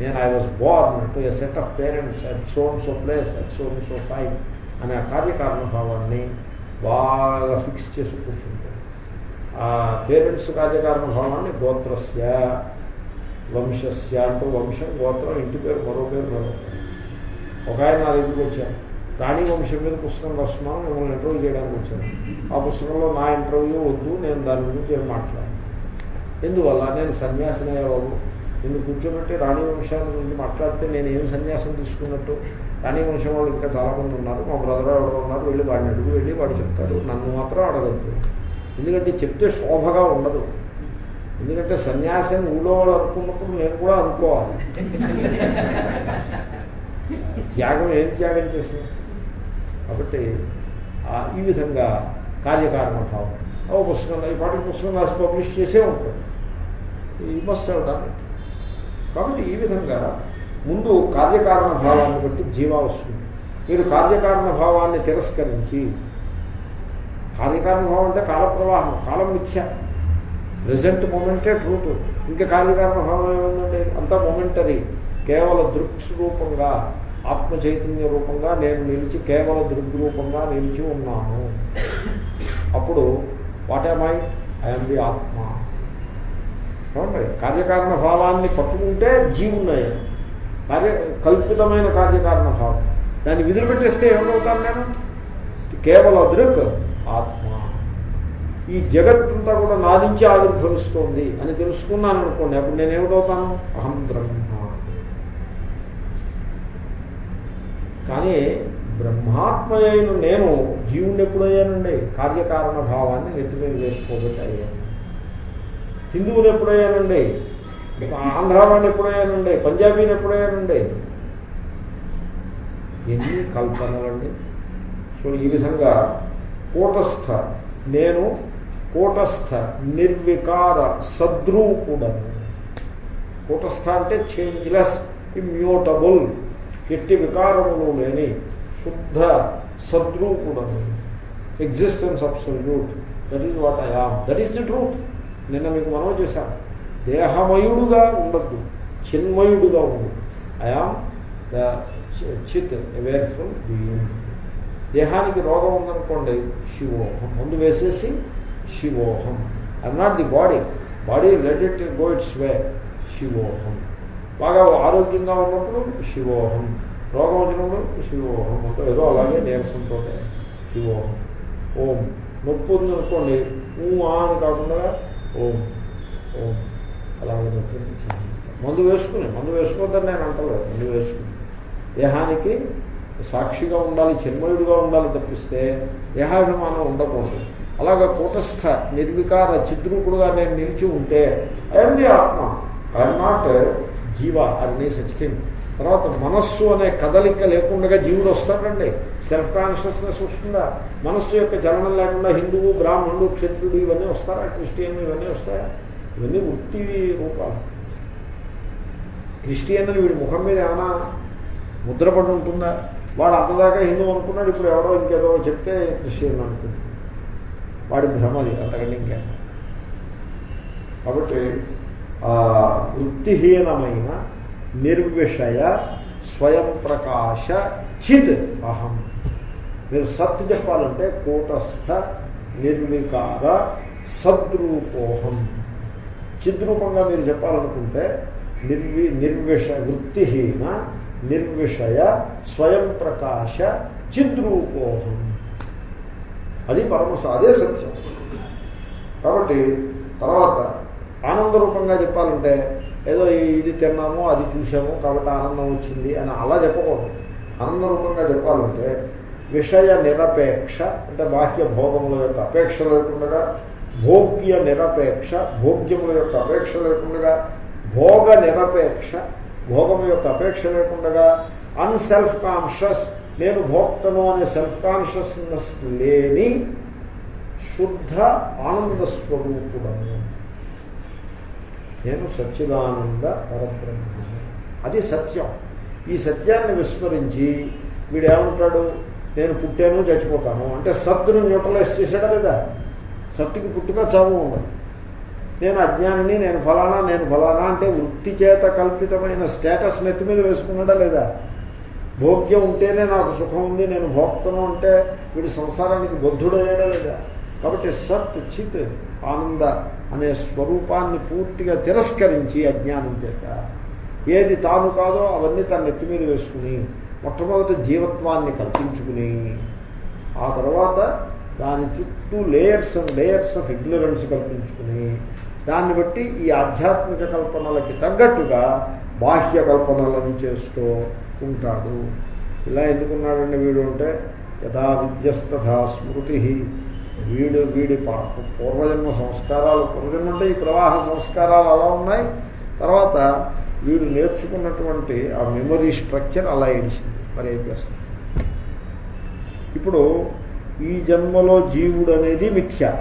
నేను I was born to a set of parents at so and so place at so and so time అనే ఆ కార్యకారణ భావాన్ని బాగా ఫిక్స్ చేసి కూర్చుంటాడు ఆ పేరెంట్స్ కార్యకారణ భావాన్ని గోత్రస్య వంశస్య అంటూ వంశం గోత్రం ఇంటి పేరు మరో పేరు మరో ఒక ఆయన నా దగ్గరికి వచ్చాను రాణి వంశం మీద పుస్తకం రాస్తున్నాను మిమ్మల్ని ఇంటర్వ్యూ చేయడానికి వచ్చాను. ఆ పుస్తకంలో నా ఇంటర్వ్యూ వద్దు నేను దాని గురించి ఏం మాట్లాడాను. ఎందువల్ల? నేను సన్యాసినే బాబు. నిన్ను కూర్చోబెట్టి రాణి వంశాన్ని గురించి మాట్లాడితే నేను ఏం సన్యాసం తీసుకున్నట్టు రాణి వంశం వాళ్ళు ఇంకా చాలామంది ఉన్నారు. మా బ్రదర్ ఎవరు ఉన్నారు. వెళ్ళి వాడిని అడుగు వెళ్ళి వాడు చెప్తారు నన్ను మాత్రం అడగద్దు. ఎందుకంటే చెప్తే శోభగా ఉండదు. ఎందుకంటే సన్యాసం ఊళ్ళో వాళ్ళు అనుకున్నప్పుడు నేను కూడా అనుకోవాలి. త్యాగం ఏం త్యాగం చేసిన కాబట్టి ఈ విధంగా కార్యకారణ భావం ఓ పుస్తకం ఈ పాటి పుస్తకం రాసి పబ్లిష్ చేసే ఉంటుంది ఈ మస్ట్ అవుతాను కాబట్టి ఈ విధంగా ముందు కార్యకారణ భావాన్ని బట్టి జీవా వస్తుంది. మీరు కార్యకారణ భావాన్ని తిరస్కరించి కార్యకారణ భావం అంటే కాల ప్రవాహం కాలం మిథ్య. ప్రజెంట్ మూమెంటే ట్రూత్ ఇంకా కార్యకారణ భావం ఏముందండి? అంతా మొమెంటరీ కేవల దృక్స్ రూపంగా ఆత్మ చైతన్య రూపంగా నేను నిలిచి కేవల దృగ్రూపంగా నిలిచి ఉన్నాను. అప్పుడు వాట్ ఐ ఐఎమ్ ది ఆత్మ. చూడండి కార్యకారణ భావాన్ని పట్టుకుంటే జీవున్నాయి. కార్య కల్పితమైన కార్యకారణ భావం దాన్ని విదిలిపెట్టేస్తే ఏమవుతాను నేను? కేవలం దృక్ ఆత్మ. ఈ జగత్తంతా కూడా నా నుంచి ఆవిర్భవిస్తోంది అని తెలుసుకున్నాను అనుకోండి అప్పుడు నేను ఏమిటవుతాను? అహం బ్రహ్మ. కానీ బ్రహ్మాత్మ అయిన నేను జీవుని ఎప్పుడయ్యానండి? కార్యకారణ భావాన్ని నెత్తి వేసుకోబట్టి అయ్యాను. హిందువులు ఎప్పుడయ్యానండి ఆంధ్రావాడిని ఎప్పుడయ్యానండి పంజాబీని ఎప్పుడయ్యానండి ఎన్ని కల్పనలండి? సో ఈ విధంగా కూటస్థ నేను కూటస్థ నిర్వికార సద్రూపుడను. కూటస్థ అంటే చేంజ్లెస్ ఇమ్యూటబుల్ ఎట్టి వికారములు లేని శుద్ధ సద్రూపుడను. Existence absolute that is what I am that is the truth నిన్న మీకు మనం చేశాను. దేహమయుడుగా ఉండద్దు చిన్మయుడుగా ఉండు. ఐఆమ్ ద చిత్ అవేర్ఫుల్ బీయింగ్ దేహానికి రోగం ఉందనుకోండి శివోహం. ముందు వేసేసి శివోహం. I'm not the body body let it go its way శివోహం. బాగా ఆరోగ్యంగా ఉన్నప్పుడు శివోహం. రోగం వచ్చినప్పుడు శివోహం. ఏదో అలాగే నీరసంతో శివోహం. ఓం. నొప్పి ఉందనుకోండి ఊ ఆ అని కాకుండా ఓం ఓం. అలా నొప్పి మందు వేసుకుని మందు వేసుకోవద్దని నేను అంటలేదు మందు వేసుకుని. దేహానికి సాక్షిగా ఉండాలి చిన్మయుడిగా ఉండాలి తప్పిస్తే దేహాభిమానం ఉండకూడదు. అలాగే కూటస్థ నిర్వికార చిద్రూపుడుగా నేను నిలిచి ఉంటే అయంది ఆత్మ. ఐఎమ్ నాట్ జీవ అనే సచ్ థింగ్ తర్వాత మనస్సు అనే కదలిక లేకుండా జీవుడు వస్తాడండి. సెల్ఫ్ కాన్షియస్నెస్ వస్తుందా? మనస్సు యొక్క చలనం లేకుండా హిందువు బ్రాహ్మణుడు క్షత్రుడు ఇవన్నీ వస్తారా? క్రిస్టియన్ ఇవన్నీ వస్తాయా? ఇవన్నీ వృత్తి రూపాలు. క్రిస్టియన్ అని వీడి ముఖం మీద ఏమైనా ముద్రపడి ఉంటుందా? వాడు అంతదాకా హిందూ అనుకున్నాడు ఇప్పుడు ఎవరో ఇంకేదో చెప్తే క్రిస్టియన్ అనుకుంది వాడి భ్రమది అంతకంటే ఇంకా. కాబట్టి ఆ వృత్తిహీనమైన నిర్విషయ స్వయం ప్రకాశ చిత్ అహం. మీరు సత్ చెప్పాలంటే కూటస్థ నిర్వికార సద్రూపోహం. చిద్రూపంగా మీరు చెప్పాలనుకుంటే నిర్వి నిర్విష వృత్తిహీన నిర్విషయ స్వయం ప్రకాశ చిద్రూపోహం అది పరమస అదే సత్యం. కాబట్టి తర్వాత ఆనందరూపంగా చెప్పాలంటే ఏదో ఇది తిన్నాము అది చూసాము కాబట్టి ఆనందం వచ్చింది అని అలా చెప్పకూడదు. ఆనందరూపంగా చెప్పాలంటే విషయ నిరపేక్ష అంటే బాహ్య భోగముల యొక్క అపేక్ష లేకుండా భోగ్య నిరపేక్ష భోగ్యముల యొక్క అపేక్ష లేకుండా భోగ నిరపేక్ష భోగము యొక్క అపేక్ష లేకుండా అన్సెల్ఫ్ కాన్షియస్ నేను భోక్తను అనే సెల్ఫ్ కాన్షియస్నెస్ లేని శుద్ధ ఆనంద స్వరూపుడము నేను సచ్చిదానంద పరబ్రహ్మ అది సత్యం. ఈ సత్యాన్ని విస్మరించి వీడేమంటాడు? నేను పుట్టాను చచ్చిపోతాను. అంటే సత్తును న్యూట్రలైజ్ చేశాడా లేదా? సత్తుకి పుట్టుక చావు ఉండదు. నేను అజ్ఞానిని నేను ఫలానా నేను ఫలానా అంటే వృత్తి చేత కల్పితమైన స్టేటస్ నెత్తి మీద వేసుకున్నాడా లేదా? భోగ్యం ఉంటేనే నాకు సుఖం ఉంది నేను భోక్తను అంటే వీడి సంసారానికి బద్ధుడయ్యాడా లేదా? కాబట్టి సత్ చిత్ ఆనంద అనే స్వరూపాన్ని పూర్తిగా తిరస్కరించి అజ్ఞానం చేత ఏది తాను కాదో అవన్నీ తన నెత్తి మీద వేసుకుని మొట్టమొదటి జీవత్వాన్ని కల్పించుకుని ఆ తర్వాత దాని చుట్టూ లేయర్స్ లేయర్స్ ఆఫ్ ఇగ్నరెన్స్ కల్పించుకుని దాన్ని బట్టి ఈ ఆధ్యాత్మిక కల్పనలకి తగ్గట్టుగా బాహ్య కల్పనలను చేస్తూ ఉంటాడు. ఇలా ఎందుకున్నాడండి వీడు అంటే యథా విద్యస్తథా స్మృతి వీడు వీడి పూర్వజన్మ సంస్కారాలు పూర్వజన్మ అంటే ఈ ప్రవాహ సంస్కారాలు అలా ఉన్నాయి. తర్వాత వీడు నేర్చుకున్నటువంటి ఆ మెమరీ స్ట్రక్చర్ అలా ఏడిచింది. మరి ఏం చేస్తుంది ఇప్పుడు ఈ జన్మలో జీవుడు అనేది మిథ్య.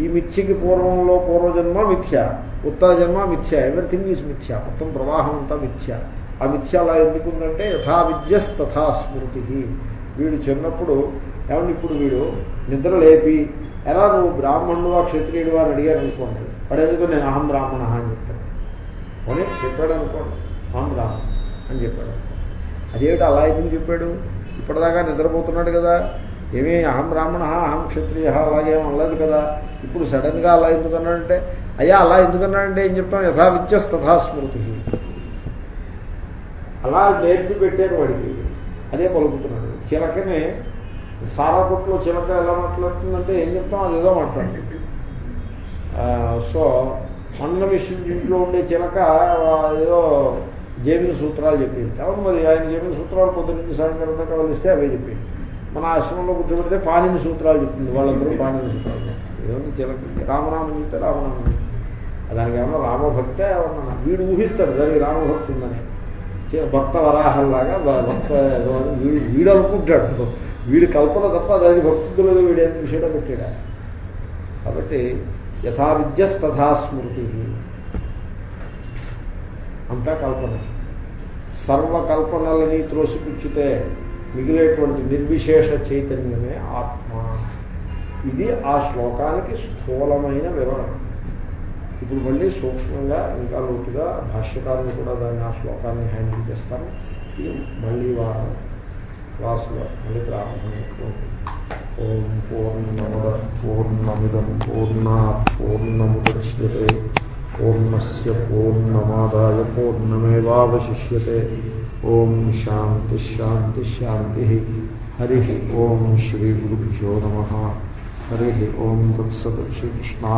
ఈ మిథ్యకి పూర్వంలో పూర్వజన్మ మిథ్య. ఉత్తర జన్మ మిథ్య. ఎవ్రీథింగ్ ఈజ్ మిథ్య. మొత్తం ప్రవాహం అంతా మిథ్య. ఆ మిథ్య అలా ఎందుకుందంటే యథా విద్యస్ తథా స్మృతి వీడు చిన్నప్పుడు ఏమంటే ఇప్పుడు వీడు నిద్ర లేపి ఎలా నువ్వు బ్రాహ్మణుడువా క్షత్రియుడువా వారు అడిగారు అనుకోండి. వాడు ఎందుకు నేను అహం బ్రాహ్మణ అని చెప్తాను అని చెప్పాడు అనుకోండి. అహం బ్రాహ్మణ అని చెప్పాడు. అదేమిటి అలా ఎందుకు చెప్పాడు? ఇప్పటిదాకా నిద్రపోతున్నాడు కదా. ఏమీ అహం బ్రాహ్మణ అహం క్షత్రియ అలాగే అనలేదు కదా. ఇప్పుడు సడన్గా అలా ఎందుకన్నాడంటే అయ్యా అలా ఎందుకన్నాడంటే ఏం చెప్తాం? యథా విద్యస్ తథా స్మృతి. అలా నేర్పి పెట్టారు వాడికి. అదే పలుకుతున్నాడు. చిలకని సారా కొట్లో చిలక ఎలా మాట్లాడుతుందంటే ఏం చెప్తాం? అది ఏదో మాట్లాడుతుంది సో అన్న విషయం ఇంట్లో ఉండే చిలక ఏదో జేమిని సూత్రాలు చెప్పింది. అవును మరి ఆయన జేమిని సూత్రాలు పొద్దున్నీ సాయంత్రం దాకా వదిలిస్తే అవే చెప్పింది. మన ఆశ్రమంలో కూర్చోబెడితే పాణిని సూత్రాలు చెప్పింది వాళ్ళందరూ పాణిని సూత్రాలు ఏదో చిలక? రామనామం చెప్తే రామనామం దానికి ఏమన్నా రామభక్తే ఏమన్నా? వీడు ఊహిస్తాడు దానికి రామభక్తి ఉందని. భక్త వరాహల్లాగా భక్త వీడు వీడు అనుకుంటాడు. వీడి కల్పన తప్ప దాని భక్తులలో వీడు ఏం విషయంలో పెట్టాడా? కాబట్టి యథా విద్య తథా స్మృతి. అంతా కల్పన. సర్వకల్పనలని త్రోసిపుచ్చితే మిగిలేటువంటి నిర్విశేష చైతన్యమే ఆత్మ. ఇది ఆ శ్లోకానికి స్థూలమైన వివరణ. ఇప్పుడు మళ్ళీ సూక్ష్మంగా ఇంకా లోతుగా భాష్యకారులు కూడా దాన్ని ఆ శ్లోకాన్ని హ్యాండిల్ చేస్తాను ఇది మళ్ళీ వారం. క్లాసులో మళ్ళీ ప్రారంభం ఓం పూర్ణమద పూర్ణమిదం పూర్ణా పూర్ణముద్యతే పూర్ణస్ పూర్ణమాదాయ పూర్ణమేవాశిష్యే ఓం శాంతి హరి ఓం శ్రీ గురుభ్యో నమ. హరి ఓం తత్సత్ శ్రీకృష్ణా